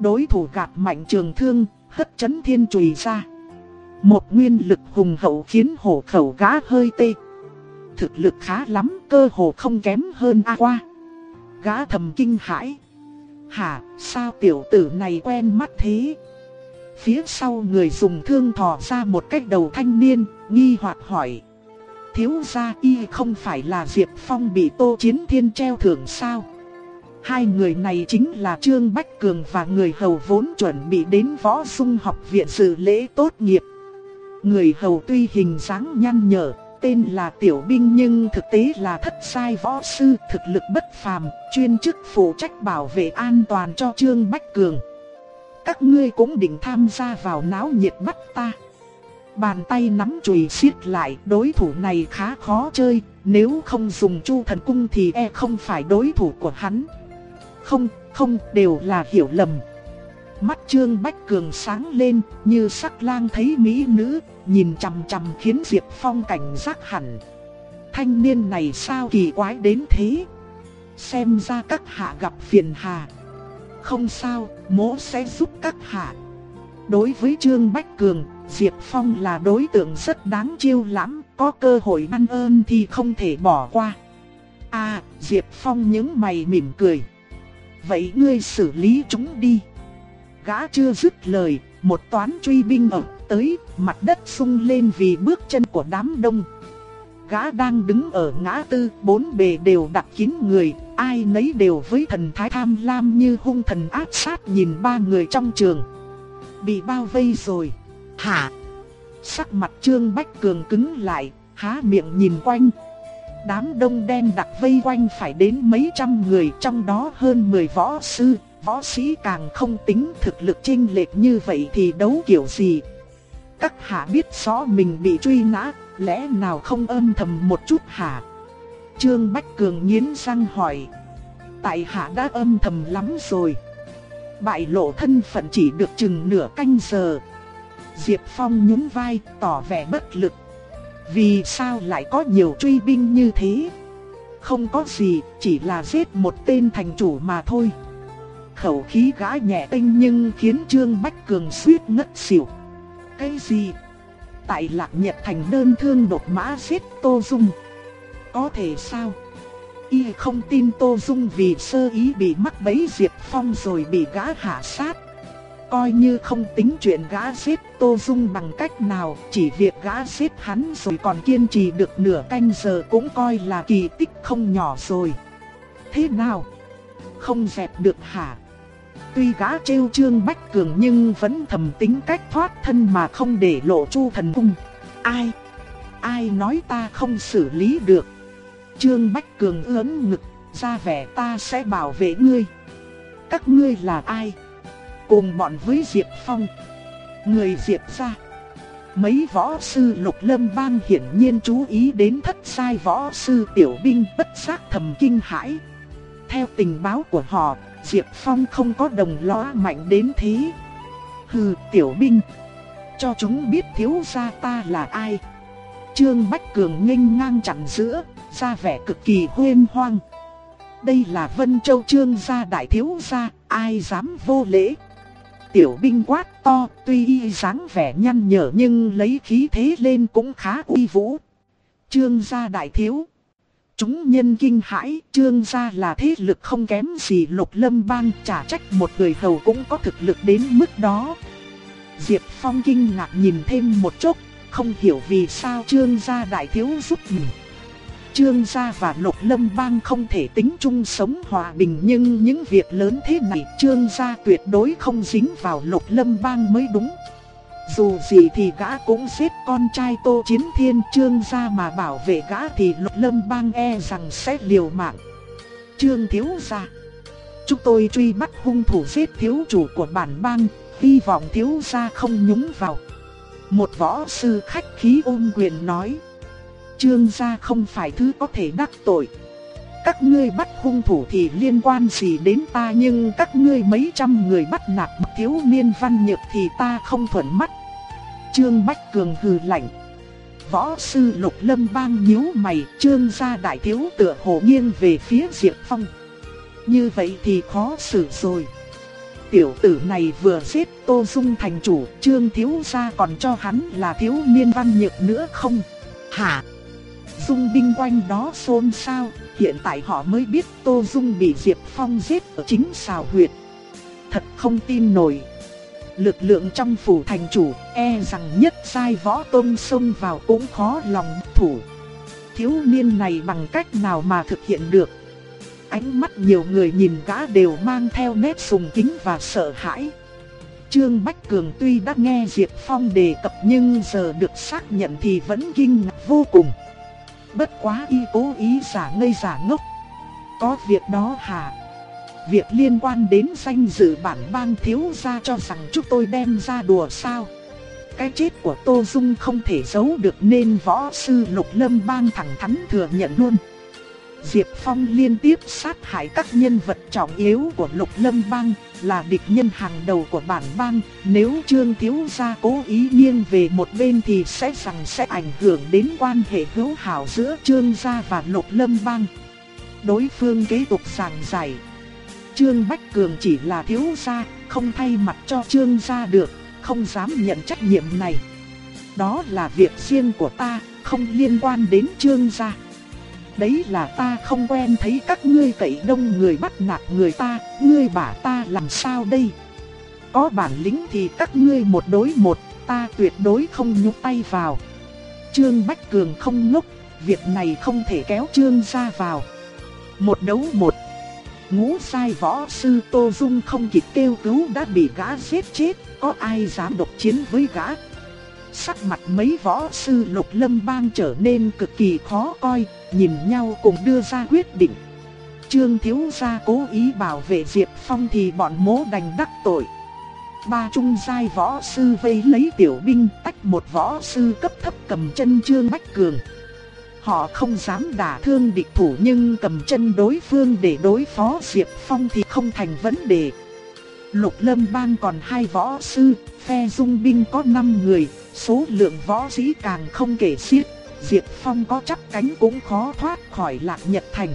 Đối thủ gạt mạnh trường thương, hất chấn thiên chùy ra. Một nguyên lực hùng hậu khiến hổ khẩu gã hơi tê. Thực lực khá lắm, cơ hồ không kém hơn A qua. Gã thầm kinh hãi. Hả, sao tiểu tử này quen mắt thế? Phía sau người dùng thương thò ra một cách đầu thanh niên, nghi hoặc hỏi. Thiếu gia y không phải là Diệp Phong bị Tô Chiến Thiên treo thưởng sao? Hai người này chính là Trương Bách Cường và người hầu vốn chuẩn bị đến võ sung học viện dự lễ tốt nghiệp. Người hầu tuy hình dáng nhăn nhở, tên là Tiểu Binh nhưng thực tế là thất sai võ sư thực lực bất phàm, chuyên chức phụ trách bảo vệ an toàn cho Trương Bách Cường. Các ngươi cũng định tham gia vào náo nhiệt bắt ta. Bàn tay nắm chùy siết lại, đối thủ này khá khó chơi, nếu không dùng chu thần cung thì e không phải đối thủ của hắn. Không, không, đều là hiểu lầm. Mắt Trương Bách Cường sáng lên, như sắc lang thấy mỹ nữ, nhìn chằm chằm khiến Diệp Phong cảnh giác hẳn. Thanh niên này sao kỳ quái đến thế? Xem ra các hạ gặp phiền hà. Không sao, mỗ sẽ giúp các hạ. Đối với Trương Bách Cường, Diệp Phong là đối tượng rất đáng chiêu lắm, có cơ hội ăn ơn thì không thể bỏ qua. À, Diệp Phong những mày mỉm cười. Vậy ngươi xử lý chúng đi. Gã chưa dứt lời, một toán truy binh ập tới, mặt đất sung lên vì bước chân của đám đông. Gã đang đứng ở ngã tư, bốn bề đều đặt kín người, ai nấy đều với thần thái tham lam như hung thần ác sát nhìn ba người trong trường. Bị bao vây rồi. Hả? Sắc mặt Trương Bách Cường cứng lại, há miệng nhìn quanh. Đám đông đen đặc vây quanh phải đến mấy trăm người, trong đó hơn 10 võ sư, võ sĩ càng không tính thực lực chênh lệch như vậy thì đấu kiểu gì. Các hạ biết rõ mình bị truy nã, lẽ nào không âm thầm một chút hả? Trương Bách Cường nghiến răng hỏi. Tại hạ đã âm thầm lắm rồi. Bại lộ thân phận chỉ được chừng nửa canh giờ. Diệp Phong nhún vai, tỏ vẻ bất lực. Vì sao lại có nhiều truy binh như thế? Không có gì, chỉ là giết một tên thành chủ mà thôi. Khẩu khí gã nhẹ tinh nhưng khiến Trương Bách Cường suýt ngất xỉu. Cái gì? Tại lạc nhật thành đơn thương đột mã giết Tô Dung. Có thể sao? Y không tin Tô Dung vì sơ ý bị mắc bẫy Diệp Phong rồi bị gã hạ sát. Coi như không tính chuyện gã giết Tô Dung bằng cách nào, chỉ việc gã giết hắn rồi còn kiên trì được nửa canh giờ cũng coi là kỳ tích không nhỏ rồi. Thế nào? Không dẹp được hả? Tuy gã trêu trương bách cường nhưng vẫn thầm tính cách thoát thân mà không để lộ chu thần cung. Ai? Ai nói ta không xử lý được? Trương Bách Cường ớn ngực, ra vẻ ta sẽ bảo vệ ngươi. Các ngươi là ai? Cùng bọn với Diệp Phong. Người Diệp ra. Mấy võ sư lục lâm bang hiển nhiên chú ý đến thất sai võ sư tiểu binh bất giác thầm kinh hãi. Theo tình báo của họ, Diệp Phong không có đồng lõa mạnh đến thế. Hừ tiểu binh. Cho chúng biết thiếu gia ta là ai. Trương Bách Cường nghênh ngang chặn giữa, ra vẻ cực kỳ huyên hoang. Đây là Vân Châu Trương gia đại thiếu gia, ai dám vô lễ. Tiểu binh quát to, tuy y dáng vẻ nhăn nhở nhưng lấy khí thế lên cũng khá uy vũ. Trương gia đại thiếu. Chúng nhân kinh hãi, trương gia là thế lực không kém gì lục lâm bang trả trách một người hầu cũng có thực lực đến mức đó. Diệp Phong kinh ngạc nhìn thêm một chút, không hiểu vì sao trương gia đại thiếu giúp mình. Trương gia và Lục Lâm Bang không thể tính chung sống hòa bình nhưng những việc lớn thế này Trương gia tuyệt đối không dính vào Lục Lâm Bang mới đúng. Dù gì thì gã cũng giết con trai Tô Chiến Thiên Trương gia mà bảo vệ gã thì Lục Lâm Bang e rằng sẽ liều mạng. Trương thiếu gia Chúng tôi truy bắt hung thủ giết thiếu chủ của bản bang, hy vọng thiếu gia không nhúng vào. Một võ sư khách khí ôm quyền nói. Trương gia không phải thứ có thể đắc tội. Các ngươi bắt hung thủ thì liên quan gì đến ta nhưng các ngươi mấy trăm người bắt nạt thiếu niên văn nhược thì ta không thuận mắt. Trương Bách Cường hừ lạnh. Võ sư lục lâm bang nhíu mày, trương gia đại thiếu tựa hồ nghiêng về phía Diệp Phong. Như vậy thì khó xử rồi. Tiểu tử này vừa giết Tô Dung thành chủ, Trương thiếu gia còn cho hắn là thiếu niên văn nhược nữa không? Hả? Dung binh quanh đó xôn xao, hiện tại họ mới biết Tô Dung bị Diệp Phong giết ở chính xào huyệt. Thật không tin nổi. Lực lượng trong phủ thành chủ e rằng nhất sai võ tôn xông vào cũng khó lòng thủ. Thiếu niên này bằng cách nào mà thực hiện được? Ánh mắt nhiều người nhìn gã đều mang theo nét sùng kính và sợ hãi. Trương Bách Cường tuy đã nghe Diệp Phong đề cập nhưng giờ được xác nhận thì vẫn kinh ngạc vô cùng. Bất quá y cố ý giả ngây giả ngốc. Có việc đó hả? Việc liên quan đến danh dự bản bang thiếu gia cho rằng chúng tôi đem ra đùa sao? Cái chết của Tô Dung không thể giấu được nên võ sư Lục Lâm bang thẳng thắn thừa nhận luôn. Diệp Phong liên tiếp sát hại các nhân vật trọng yếu của Lục Lâm Bang, là địch nhân hàng đầu của bản bang, nếu Trương Thiếu Gia cố ý nghiêng về một bên thì sẽ rằng sẽ ảnh hưởng đến quan hệ hữu hảo giữa Trương Gia và Lục Lâm Bang. Đối phương kế tục giảng giải. Trương Bách Cường chỉ là thiếu gia, không thay mặt cho Trương Gia được, không dám nhận trách nhiệm này. Đó là việc riêng của ta, không liên quan đến Trương Gia. Đấy là ta không quen thấy các ngươi cậy đông người bắt nạt người ta, ngươi bả ta làm sao đây? Có bản lĩnh thì các ngươi một đối một, ta tuyệt đối không nhúc tay vào. Trương Bách Cường không ngốc, việc này không thể kéo Trương ra vào. Một đấu một. Ngũ sai võ sư Tô Dung không kịp kêu cứu đã bị gã giết chết, có ai dám độc chiến với gã? Sắc mặt mấy võ sư lục lâm bang trở nên cực kỳ khó coi, nhìn nhau cùng đưa ra quyết định. Trương thiếu gia cố ý bảo vệ Diệp Phong thì bọn mố đành đắc tội. Ba trung giai võ sư vây lấy tiểu binh tách một võ sư cấp thấp cầm chân Trương Bách Cường. Họ không dám đả thương địch thủ nhưng cầm chân đối phương để đối phó Diệp Phong thì không thành vấn đề. Lục lâm bang còn hai võ sư, phe dung binh có 5 người, số lượng võ sĩ càng không kể xiết. Diệp Phong có chắc cánh cũng khó thoát khỏi lạc nhật thành.